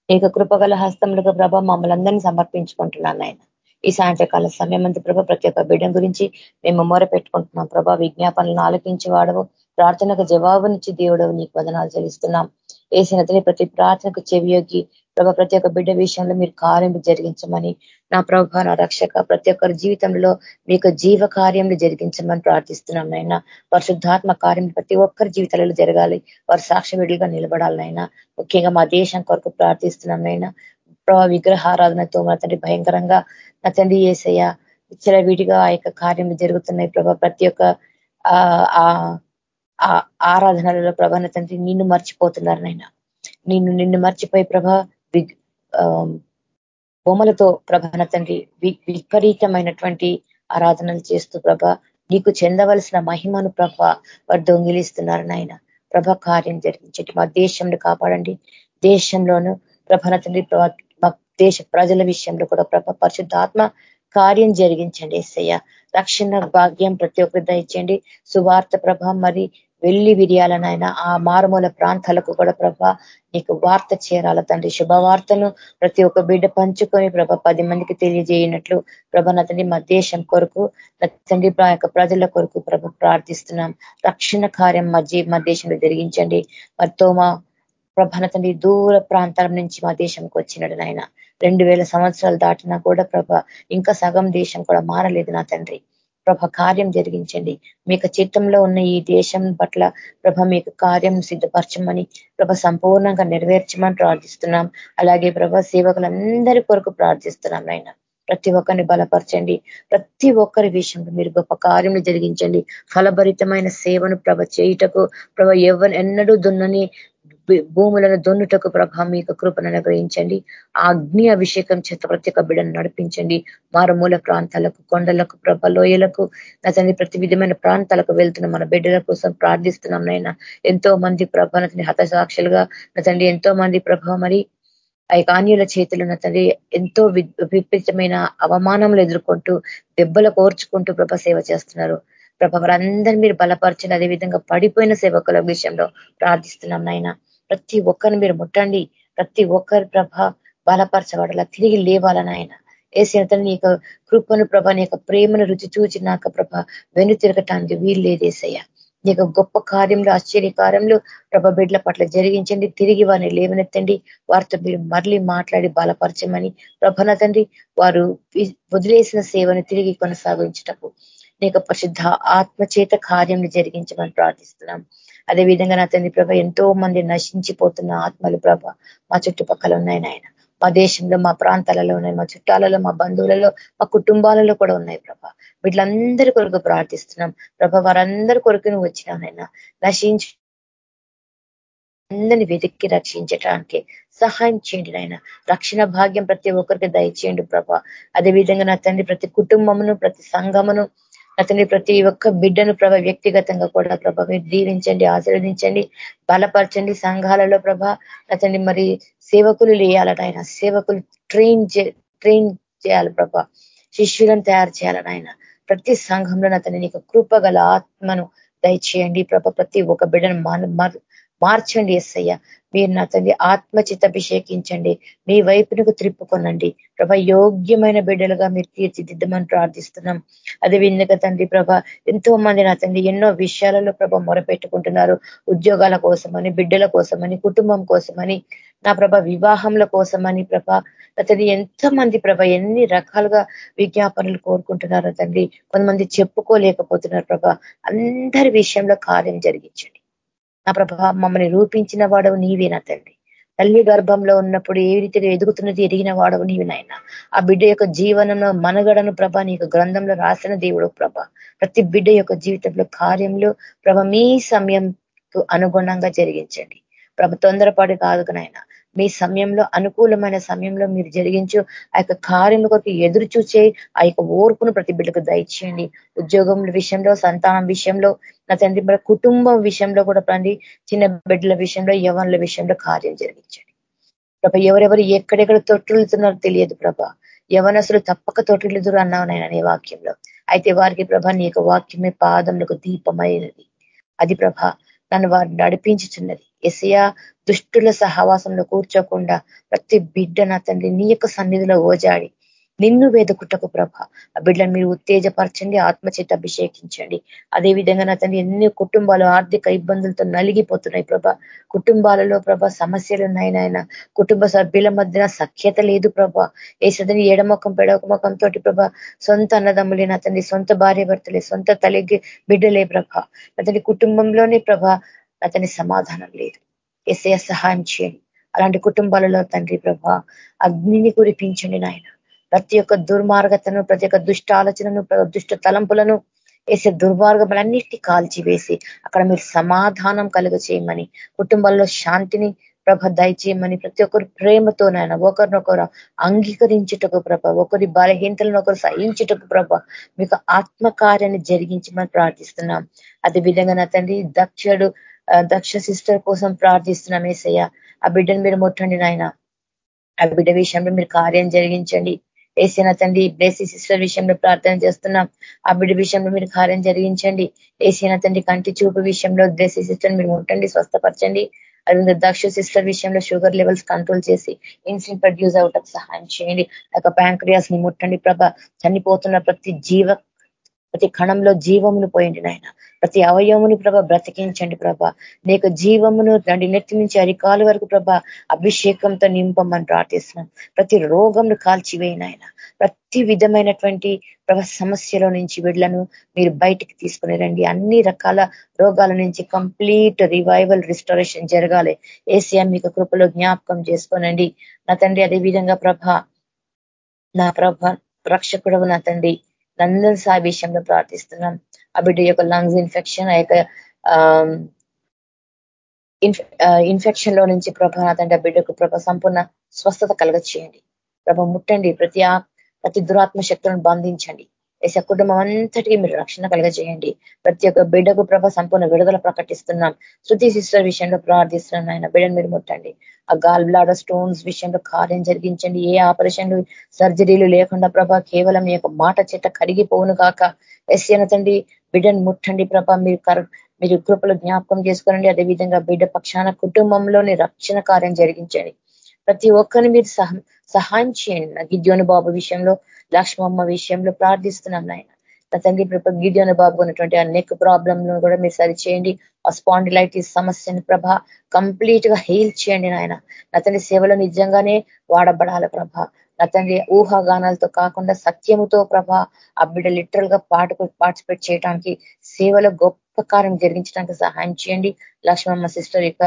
నీకు కృపగల హస్తములకు ప్రభ మమ్మల్ని అందరినీ సమర్పించుకుంటున్నాను ఆయన ఈ సాయంత్రకాల సమయం అంతా ప్రభా ప్రతి ఒక్క బిడ్డ గురించి మేము మొర పెట్టుకుంటున్నాం. ప్రభా విజ్ఞాపనలను ఆలకించి వాడవు ప్రార్థనకు జవాబునిచ్చి దేవుడు నీకు వదనాలు చెల్లిస్తున్నాం. ఏసిన ప్రతి ప్రార్థనకు చెవియోగి ప్రభా ప్రతి ఒక్క బిడ్డ విషయంలో మీరు కార్యం జరిగించమని నా ప్రభ నా రక్షక ప్రతి ఒక్కరి జీవితంలో మీకు జీవ కార్యములు జరిగించమని ప్రార్థిస్తున్నాం నైనా పరిశుద్ధాత్మ కార్యం ప్రతి ఒక్కరి జీవితాలలో జరగాలి. వారు సాక్ష్య నిలబడాలనైనా ముఖ్యంగా మా దేశం కొరకు ప్రార్థిస్తున్నాం నైనా ప్రభావ విగ్రహారాధనతో మా తండ్రి భయంకరంగా నా తండ్రి ఏసయ్య ఇచ్చల వీటిగా ఆ యొక్క కార్యం జరుగుతున్నాయి ప్రభా. ప్రతి ఒక్క ఆరాధనలలో ప్రభా నా తండ్రి నిన్ను మర్చిపోతున్నారు నాయన. నిన్ను నిన్ను మర్చిపోయి ప్రభా బొమ్మలతో ప్రభాన తండ్రి విపరీతమైనటువంటి ఆరాధనలు చేస్తూ ప్రభ నీకు చెందవలసిన మహిమను ప్రభ వారు దొంగిలిస్తున్నారు నాయన. ప్రభ కార్యం జరిగించండి మా దేశంలో కాపాడండి. దేశంలోను ప్రభాన తండ్రి దేశ ప్రజల విషయంలో కూడా ప్రభ పరిశుద్ధాత్మ కార్యం జరిగించండి ఏసయ్య. రక్షణ భాగ్యం ప్రతి ఒక్కరి దయచేయండి. సువార్త ప్రభ మరి వెళ్ళి విరియాలనైనా ఆ మారుమూల ప్రాంతాలకు కూడా ప్రభ నీకు వార్త చేరాల తండ్రి. శుభవార్తను ప్రతి ఒక్క బిడ్డ పంచుకొని ప్రభ పది మందికి తెలియజేయనట్లు ప్రభ నతండి మా దేశం కొరకు తండ్రి యొక్క ప్రజల కొరకు ప్రభ ప్రార్థిస్తున్నాం. రక్షణ కార్యం మా జీ మా దేశంలో జరిగించండి. మరితో మా ప్రభన తండ్రి దూర ప్రాంతాల నుంచి మా దేశంకి వచ్చినాడు నాయన. రెండు వేల సంవత్సరాలు దాటినా కూడా ప్రభ ఇంకా సగం దేశం కూడా మారలేదు నా తండ్రి. ప్రభ కార్యం జరిగించండి. మీకు చిత్తంలో ఉన్న ఈ దేశం పట్ల ప్రభ మీకు కార్యం సిద్ధపరచమని ప్రభ సంపూర్ణంగా నెరవేర్చమని ప్రార్థిస్తున్నాం. అలాగే ప్రభ సేవకులందరి కొరకు ప్రార్థిస్తున్నాం ఆయన ప్రతి ఒక్కరిని బలపరచండి. ప్రతి ఒక్కరి విషయంలో మీరు గొప్ప కార్యములు జరిగించండి. ఫలభరితమైన సేవను ప్రభ చేయుటకు ప్రభ ఎవరు ఎన్నడూ దున్నని భూములను దొన్నుటకు ప్రభా మీ యొక్క కృపను అనుగ్రహించండి. ఆ అగ్ని అభిషేకం చేత ప్రతి ఒక్క బిడ్డను నడిపించండి మారుమూల ప్రాంతాలకు కొండలకు ప్రభ లోయలకు అతని ప్రతి విధమైన ప్రాంతాలకు వెళ్తున్న మన బిడ్డల కోసం ప్రార్థిస్తున్నాం నైనా ఎంతో మంది ప్రభ నతని హతసాక్షులుగా నతండి ఎంతో మంది ప్రభ మరి ఆ చేతులు నతండి తండ్రి ఎంతో విపరీతమైన అవమానములు ఎదుర్కొంటూ దెబ్బలు కోర్చుకుంటూ ప్రభ సేవ చేస్తున్నారు. ప్రభ వారందరినీ మీరు బలపరచండి అదేవిధంగా పడిపోయిన సేవకుల విషయంలో ప్రార్థిస్తున్నాం నాయన. ప్రతి ఒక్కరిని మీరు ముట్టండి. ప్రతి ఒక్కరి ప్రభ బలపరచబడాల. తిరిగి లేవాలని ఆయన ఏసిన నీ యొక్క కృపను ప్రభ నీ యొక్క ప్రేమను రుచి చూచి నాక ప్రభ వెను తిరగటానికి వీలు లేదేసయ్యా నీ గొప్ప కార్యంలో ఆశ్చర్య కార్యంలో ప్రభ బిడ్ల పట్ల జరిగించండి. తిరిగి వారిని లేవనెత్తండి. వారితో మీరు మరలి మాట్లాడి బలపరచమని ప్రభన తండ్రి వారు వదిలేసిన సేవను తిరిగి కొనసాగించటకు నీకు ప్రసిద్ధ ఆత్మచేత కార్యం జరిగించమని ప్రార్థిస్తున్నాం. అదేవిధంగా నా తండ్రి ప్రభ ఎంతో మంది నశించిపోతున్న ఆత్మలు ప్రభ మా చుట్టుపక్కల ఉన్నాయి నాయన. మా దేశంలో మా ప్రాంతాలలో ఉన్నాయి మా చుట్టాలలో మా బంధువులలో మా కుటుంబాలలో కూడా ఉన్నాయి ప్రభ. వీటిలందరి కొరకు ప్రార్థిస్తున్నాం. ప్రభ వారందరి కొరకు నువ్వు వచ్చినానైనా నశించి అందరిని వెతికి రక్షించడానికి సహాయం చేయండి నాయన. రక్షణ భాగ్యం ప్రతి ఒక్కరికి దయచేయండి ప్రభ. అదేవిధంగా నా తండ్రి ప్రతి కుటుంబమును ప్రతి సంఘమును అతని ప్రతి ఒక్క బిడ్డను ప్రభ వ్యక్తిగతంగా కూడా ప్రభ మీరు దీవించండి ఆశీర్వదించండి బలపరచండి సంఘాలలో ప్రభ. అతన్ని మరి సేవకులు లేయాలట ఆయన. సేవకులు ట్రైన్ ట్రైన్ చేయాలి ప్రభ. శిష్యులను తయారు చేయాలని ఆయన. ప్రతి సంఘంలో అతని నీకు కృపగల ఆత్మను దయచేయండి. ప్రభ ప్రతి ఒక్క బిడ్డను మార్చండి ఎస్సయ్య మీరు నా తండ్రి ఆత్మచిత అభిషేకించండి. మీ వైపునకు త్రిప్పుకొనండి. ప్రభ యోగ్యమైన బిడ్డలుగా మీరు తీర్చిదిద్దమని ప్రార్థిస్తున్నాం. అదే విందుక తండ్రి ప్రభ ఎంతో మంది నా తండ్రి ఎన్నో విషయాలలో ప్రభ మొరపెట్టుకుంటున్నారు. ఉద్యోగాల కోసమని బిడ్డల కోసమని కుటుంబం కోసమని నా ప్రభ వివాహంల కోసమని ప్రభ ఎంతో మంది ప్రభ ఎన్ని రకాలుగా విజ్ఞాపనలు కోరుకుంటున్నారు తండ్రి కొంతమంది చెప్పుకోలేకపోతున్నారు ప్రభ. అందరి విషయంలో కార్యం జరిగించండి. నా ప్రభా మమ్మల్ని రూపించిన వాడవు నీవే నా తండ్రి తల్లి గర్భంలో ఉన్నప్పుడు ఏ రీతిగా ఎదుగుతున్నది ఎదిగిన వాడవు నీవి నాయన. ఆ బిడ్డ యొక్క జీవనంలో మనగడను ప్రభ నీ గ్రంథంలో రాసిన దేవుడు ప్రభ. ప్రతి బిడ్డ యొక్క జీవితంలో కార్యంలో ప్రభ మీ సమయం అనుగుణంగా జరిగించండి. ప్రభ తొందరపాటు కాదు నాయన. మీ సమయంలో అనుకూలమైన సమయంలో మీరు జరిగించు ఆ యొక్క కార్యం కొరకు ఎదురు చూసే ఆ యొక్క ఓర్పును ప్రతి బిడ్డకు దయచేయండి. ఉద్యోగం విషయంలో సంతానం విషయంలో నా తండ్రి కుటుంబం విషయంలో కూడా పండి చిన్న బిడ్డల విషయంలో యవన్ల విషయంలో కార్యం జరిగించండి. ప్రభ ఎవరెవరు ఎక్కడెక్కడ తొట్టులుతున్నారో తెలియదు ప్రభ. యవనసులు తప్పక తొట్టులుదురు అన్నావు నేను వాక్యంలో. అయితే వారికి ప్రభ నీ యొక్క వాక్యమే పాదములకు దీపమైనది. అది ప్రభ నన్ను వారు నడిపించుతున్నది ఎసయా దుష్టుల సహవాసంలో కూర్చోకుండా ప్రతి బిడ్డ నా తండ్రి నీ యొక్క సన్నిధిలో ఓజాడి. నిన్ను వేదకుట్టకు ప్రభ. ఆ బిడ్డలను మీరు ఉత్తేజపరచండి ఆత్మచేత అభిషేకించండి. అదేవిధంగా నా తండ్రి ఎన్ని కుటుంబాలు ఆర్థిక ఇబ్బందులతో నలిగిపోతున్నాయి ప్రభ. కుటుంబాలలో ప్రభ సమస్యలు ఉన్నాయి నాయన. కుటుంబ సభ్యుల మధ్యన సఖ్యత లేదు ప్రభ. ఏసదని ఎడమొఖం పెడమొఖం తోటి ప్రభ సొంత అన్నదమ్ములే నా తండ్రి సొంత భార్య భర్తలే సొంత తల్లికి బిడ్డలే ప్రభ. అతని కుటుంబంలోనే ప్రభ అతని సమాధానం లేదు. ఎస్ఏ సహాయం చేయండి. అలాంటి కుటుంబాలలో తండ్రి ప్రభ అగ్నిని కురిపించండి నాయన. ప్రతి ఒక్క దుర్మార్గతను ప్రతి ఒక్క దుష్ట ఆలోచనను దుష్ట తలంపులను వేసే దుర్మార్గములన్నిటి కాల్చివేసి అక్కడ మీరు సమాధానం కలుగ చేయమని కుటుంబాల్లో శాంతిని ప్రభ దయచేయమని ప్రతి ఒక్కరు ప్రేమతో నాయన ఒకరినొకరు అంగీకరించుటకు ప్రభ ఒకరి బలహీనతలను ఒకరు సహించుటకు ప్రభ మీకు ఆత్మకార్యాన్ని జరిగించమని ప్రార్థిస్తున్నాం. అదే విధంగా నా తండ్రి దక్షుడు దక్ష సిస్టర్ కోసం ప్రార్థిస్తున్నాం ఏసయ్య. ఆ బిడ్డను మీరు ముట్టండి నాయన. ఆ బిడ్డ విషయంలో మీరు కార్యం జరిగించండి. ఏసిన తండ్రి బ్లేసి సిస్టర్ విషయంలో ప్రార్థన చేస్తున్నాం. ఆ బిడ్డ విషయంలో మీరు కార్యం జరిగించండి. ఏసిన తండ్రి కంటి చూపు విషయంలో బ్లేసి సిస్టర్ మీరు ముట్టండి స్వస్థపరచండి. అదే దక్ష సిస్టర్ విషయంలో షుగర్ లెవెల్స్ కంట్రోల్ చేసి ఇన్సులిన్ ప్రొడ్యూస్ అవటం సహాయం చేయండి. ఆ ప్యాంక్రియాస్ని ముట్టండి ప్రభ. చనిపోతున్న ప్రతి జీవ ప్రతి కణంలో జీవమును పోయండి నాయన. ప్రతి అవయవముని ప్రభ బ్రతికించండి ప్రభ. నీకు జీవమును రెండు నెత్తి నుంచి అరికాలు వరకు ప్రభ అభిషేకంతో నింపమని ప్రార్థిస్తున్నాం. ప్రతి రోగంను కాల్చివేయిన ఆయన ప్రతి విధమైనటువంటి ప్రభ సమస్యల నుంచి వీళ్ళను మీరు బయటికి తీసుకుని రండి. అన్ని రకాల రోగాల నుంచి కంప్లీట్ రివైవల్ రిస్టరేషన్ జరగాలి. ఏసీఎం మీకు కృపలో జ్ఞాపకం చేసుకోనండి. నా తండ్రి అదే విధంగా ప్రభ నా ప్రభ రక్షకుడవు నా తండ్రి. నందన్ సాయి విషయంలో ప్రార్థిస్తున్నాం. ఆ బిడ్డ యొక్క లంగ్స్ ఇన్ఫెక్షన్ ఆ యొక్క ఇన్ఫెక్షన్లో నుంచి ప్రభ ఆ బిడ్డకు ప్రభ సంపూర్ణ స్వస్థత కలగ చేయండి ప్రభ ముట్టండి ప్రతి ప్రతి దురాత్మ శక్తులను బంధించండి. ఏస కుటుంబం అంతటికీ మీరు రక్షణ కలగజేయండి. ప్రతి ఒక్క బిడ్డకు ప్రభ సంపూర్ణ విడుదల ప్రకటిస్తున్నాం. శృతి సిస్టర్ విషయంలో ప్రార్థిస్తున్నాం ఆయన బిడ్డను మీరు ముట్టండి. ఆ గాల్ బ్లాడర్ స్టోన్స్ విషయంలో కార్యం జరిగించండి. ఏ ఆపరేషన్లు సర్జరీలు లేకుండా ప్రభ కేవలం మీ యొక్క మాట చెట్ట కరిగిపోవును కాక ఎస్యన తండ్రి బిడ్డను ముట్టండి ప్రభ. మీరు మీరు కృపలు జ్ఞాపకం చేసుకోనండి. అదేవిధంగా బిడ్డ పక్షాన కుటుంబంలోని రక్షణ కార్యం జరిగించండి. ప్రతి ఒక్కరిని మీరు సహాయం చేయండి. నా గిద్యోని బాబు విషయంలో లక్ష్మమ్మ విషయంలో ప్రార్థిస్తున్నాం నాయన. నా తండ్రి గిద్యోని బాబు ఉన్నటువంటి ఆ నెక్ ప్రాబ్లంను కూడా మీరు సరి చేయండి ఆ స్పాండిలైటిస్ సమస్యని ప్రభ కంప్లీట్గా హీల్ చేయండి నాయన. నా తండ్రి సేవలో నిజంగానే వాడబడాల ప్రభ. నా తండ్రి ఊహాగానాలతో కాకుండా సత్యముతో ప్రభ ఆ బిడ్డ లిటరల్గా పాటకు పార్టిసిపేట్ చేయడానికి సేవలో గొప్ప కార్యం జరిగించడానికి సహాయం చేయండి. లక్ష్మమ్మ సిస్టర్ యొక్క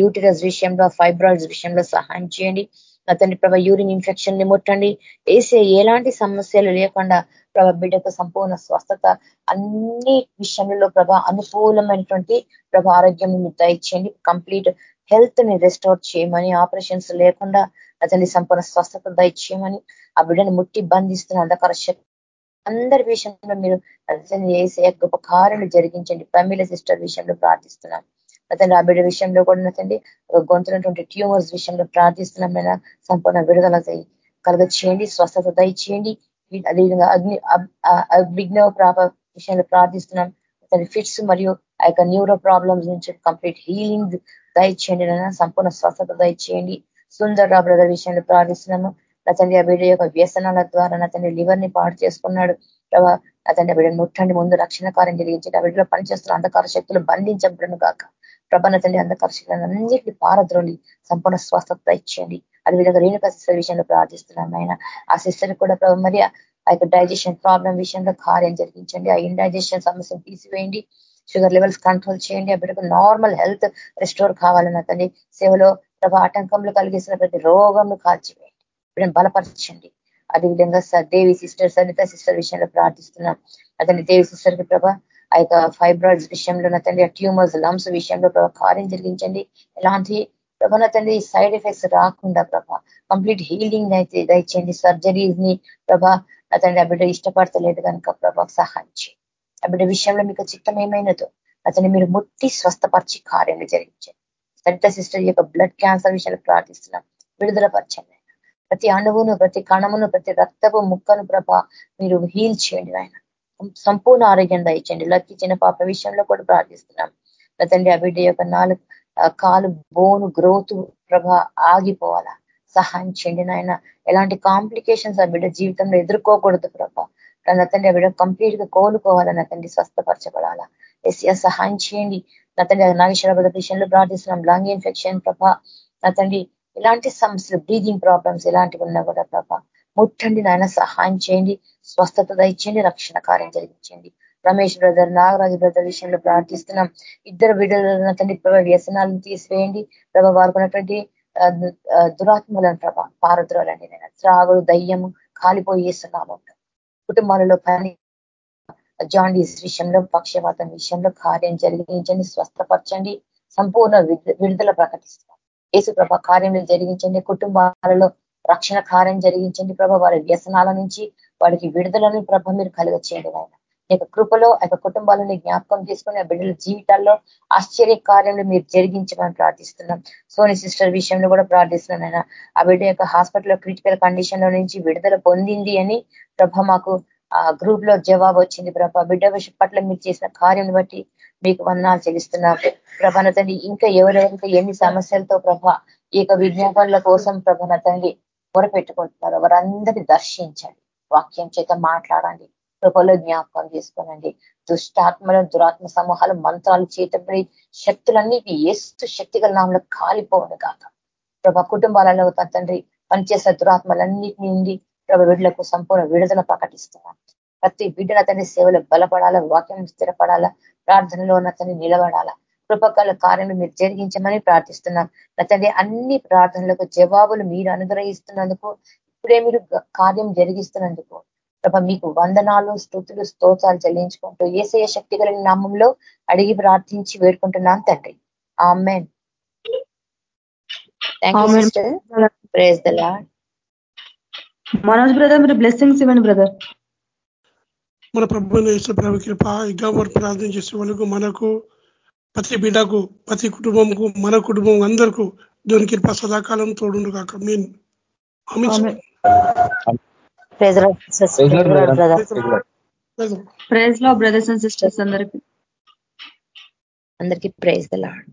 యూటిరస్ విషయంలో ఫైబ్రాయిడ్స్ విషయంలో సహాయం చేయండి. అతని ప్రభ యూరిన్ ఇన్ఫెక్షన్ని ముట్టండి. వేసే ఎలాంటి సమస్యలు లేకుండా ప్రభ బిడ్డకు సంపూర్ణ స్వస్థత అన్ని విషయంలో ప్రభ అనుకూలమైనటువంటి ప్రభ ఆరోగ్యం దయచేయండి. కంప్లీట్ హెల్త్ని రెస్టోర్ చేయమని ఆపరేషన్స్ లేకుండా అతని సంపూర్ణ స్వస్థత దయచేయమని ఆ బిడ్డను ముట్టి బంధిస్తున్న అంధకార శక్తి అందరి విషయంలో మీరు చేసే గొప్ప కార్యం జరిగించండి. ప్రమీల సిస్టర్ విషయంలో ప్రార్థిస్తున్నాను అతని ఆ బిడ్డ విషయంలో కూడా తండ్రి గొంతున్నటువంటి ట్యూమర్స్ విషయంలో ప్రార్థిస్తున్నాం సంపూర్ణ విడుదల కలుగ చేయండి స్వస్థత దయచేయండి. అదేవిధంగా అగ్ని విఘ్న ప్రాప విషయంలో ప్రార్థిస్తున్నాం. అతని ఫిట్స్ మరియు ఆ యొక్క న్యూరో ప్రాబ్లమ్స్ నుంచి కంప్లీట్ హీలింగ్ దయచేయండి సంపూర్ణ స్వస్థత దయచేయండి. సుందర్ రా బ్రదర్ విషయంలో ప్రార్థిస్తున్నాము. అతని ఆ బిడ్డ యొక్క వ్యసనాల ద్వారా అతని లివర్ని పాడు చేసుకున్నాడు. ప్రభా అతని బిడ్డను ముట్టండి. ముందు రక్షణ కార్యం జరిగించి ఆ బిడ్డలో పనిచేస్తున్న అంధకార శక్తులు బంధించబడను కాక ప్రభన తండ్రి అంధకార శక్తులను అన్నింటినీ పారద్రోలి సంపూర్ణ స్వస్థత ఇచ్చేయండి. అదేవిధంగా రేణుక సిస్టర్ విషయంలో ప్రార్థిస్తున్నాం ఆయన. ఆ సిస్టర్ కూడా ప్రభు మరి ఆ యొక్క డైజెషన్ ప్రాబ్లం విషయంలో కార్యం జరిగించండి. ఆ ఇండైజెషన్ సమస్యను తీసివేయండి. షుగర్ లెవెల్స్ కంట్రోల్ చేయండి. ఆ బిడ్డకు నార్మల్ హెల్త్ రెస్టోర్ కావాలని అతని సేవలో ప్రభా ఆటంకంలో కలిగిస్తున్న ప్రతి రోగంను కాల్చివేయండి. బిడ్డను బలపరచండి. అదేవిధంగా దేవి సిస్టర్ సరిత సిస్టర్ విషయంలో ప్రార్థిస్తున్నాం అతని దేవి సిస్టర్కి ప్రభా ఆ యొక్క ఫైబ్రాయిడ్స్ విషయంలో తండ్రి ట్యూమర్స్ లంప్స్ విషయంలో ప్రభా కార్యం జరిగించండి. ఎలాంటి ప్రభా తండ్రి సైడ్ ఎఫెక్ట్స్ రాకుండా ప్రభా కంప్లీట్ హీలింగ్ అయితే దయచేయండి. సర్జరీస్ని ప్రభా అతన్ని ఆ బిడ్డ ఇష్టపడతలేదు కనుక ప్రభా సహాయం చేయండి ఆ బిడ్డ విషయంలో మీకు చిత్తం ఏమైనదో అతన్ని మీరు ముట్టి స్వస్థపరిచి కార్యం జరిగించండి. సరిత సిస్టర్ యొక్క బ్లడ్ క్యాన్సర్ విషయాలు ప్రార్థిస్తున్నాం. విడుదల పరచండి. ప్రతి అణువును ప్రతి కణమును ప్రతి రక్తపు ముక్కను ప్రభ మీరు హీల్ చేయండి ఆయన సంపూర్ణ ఆరోగ్యం దయచండి లక్కి చిన్న పాప విషయంలో కూడా ప్రార్థిస్తున్నాం. తండ్రి ఆ బిడ్డ యొక్క నాలుగు కాలు బోను గ్రోత్ ప్రభా ఆగిపోవాలా? సహాయం చేయండి నాయన. ఎలాంటి కాంప్లికేషన్స్ ఆ బిడ్డ జీవితంలో ఎదుర్కోకూడదు ప్రభా. నా తండ్రి ఆ బిడ్డ కంప్లీట్గా కోలుకోవాలా? నా తండ్రి స్వస్థపరచబడాలా? ఎస్ఆ సహాయం చేయండి. నా తండ్రి నాగేశ్వర విషయంలో ప్రార్థిస్తున్నాం. లంగ్ ఇన్ఫెక్షన్ ప్రభా. నా తండ్రి ఇలాంటి సమస్యలు బ్రీదింగ్ ప్రాబ్లమ్స్ ఇలాంటివి ఉన్నా కూడా ప్రభా. ముట్టండి నాయన సహాయం చేయండి స్వస్థత దయచేయండి రక్షణ కార్యం జరిగించండి. రమేష్ బ్రదర్ నాగరాజు బ్రదర్ విషయంలో ప్రార్థిస్తున్నాం. ఇద్దరు బిడ్డలు తండ్రి ప్రభావ వ్యసనాలను తీసివేయండి. ప్రభావ వారుకున్నటువంటి దురాత్మలను ప్రభా పారద్రోలండి నేను త్రాగుడు దయ్యము కాలిపోయి వేస్తున్నాము కుటుంబాలలో పని జాండీస్ విషయంలో పక్షపాతం విషయంలో కార్యం జరిగించండి స్వస్థపరచండి సంపూర్ణ విడుదల ప్రకటిస్తున్నాం యేసు ప్రభ కార్యంలో జరిగించండి కుటుంబాలలో రక్షణ కార్యం జరిగించండి ప్రభ. వారి వ్యసనాల నుంచి వాడికి విడుదలని ప్రభ మీరు కలుగ చేయండి ఆయన యొక్క కృపలో ఆ కుటుంబాలని జ్ఞాపకం చేసుకుని ఆ బిడ్డల జీవితాల్లో ఆశ్చర్య కార్యంలో మీరు జరిగించమని ప్రార్థిస్తున్నాం. సోని సిస్టర్ విషయంలో కూడా ప్రార్థిస్తున్నాను ఆయన ఆ బిడ్డ యొక్క హాస్పిటల్ క్రిటికల్ కండిషన్లో నుంచి విడుదల పొందింది అని ప్రభ మాకు ఆ గ్రూప్లో జవాబు వచ్చింది ప్రభ. బిడ్డ పట్ల మీరు చేసిన కార్యం బట్టి మీకు వందనాలు చెల్లిస్తున్నాం. ప్రభన తండ్రి ఇంకా ఎవరెవరికి ఎన్ని సమస్యలతో ప్రభ ఈ యొక్క విజ్ఞాపనల కోసం ప్రభన తండ్రి మొరపెట్టుకుంటున్నారు వారందరినీ దర్శించండి. వాక్యం చేత మాట్లాడండి. కృపలో జ్ఞాపకం చేసుకోనండి. దుష్టాత్మల దురాత్మ సమూహాలు మంత్రాలు చేతపడి శక్తులన్నీ ఏస్తు శక్తి గల నామంలో కాక ప్రభ కుటుంబాలలో తండ్రి పనిచేసే దురాత్మలన్నిటి నుండి ప్రభ విడులకు సంపూర్ణ విడుదల ప్రకటిస్తున్నా. ప్రతి బిడ్డల తండ్రి సేవలు బలపడాలా? వాక్యం స్థిరపడాలా? ప్రార్థనలో ఉన్న తండ్రి నిలబడాలా? కృపకాల కార్యం మీరు జరిగించమని ప్రార్థిస్తున్నాం. తండ్రి అన్ని ప్రార్థనలకు జవాబులు మీరు అనుగ్రహిస్తున్నందుకు ఇప్పుడే మీరు కార్యం జరిగిస్తున్నందుకు ప్రభ మీకు వందనాలు స్థుతులు స్తోత్రాలు చెల్లించుకుంటూ ఏసయ శక్తి కలిగిన నామంలో అడిగి ప్రార్థించి వేడుకుంటున్నాను తండ్రి. ఆమెన్. మనోజ్ బ్రదర్ మీరు బ్లెస్సింగ్స్ ఇవ్వండి బ్రదర్. మన ప్రభు ప్రభు కృప ఇంకా ప్రార్థన చేసే వాళ్ళకు మనకు ప్రతి బిడ్డకు ప్రతి కుటుంబంకు మన కుటుంబం అందరికీ దేవుని కృప సదాకాలం తోడుండు కాక మీన్ ప్రైజ్లో బ్రదర్స్ అండ్ సిస్టర్స్ అందరికి. అందరికీ ప్రైజ్ ద లాడ్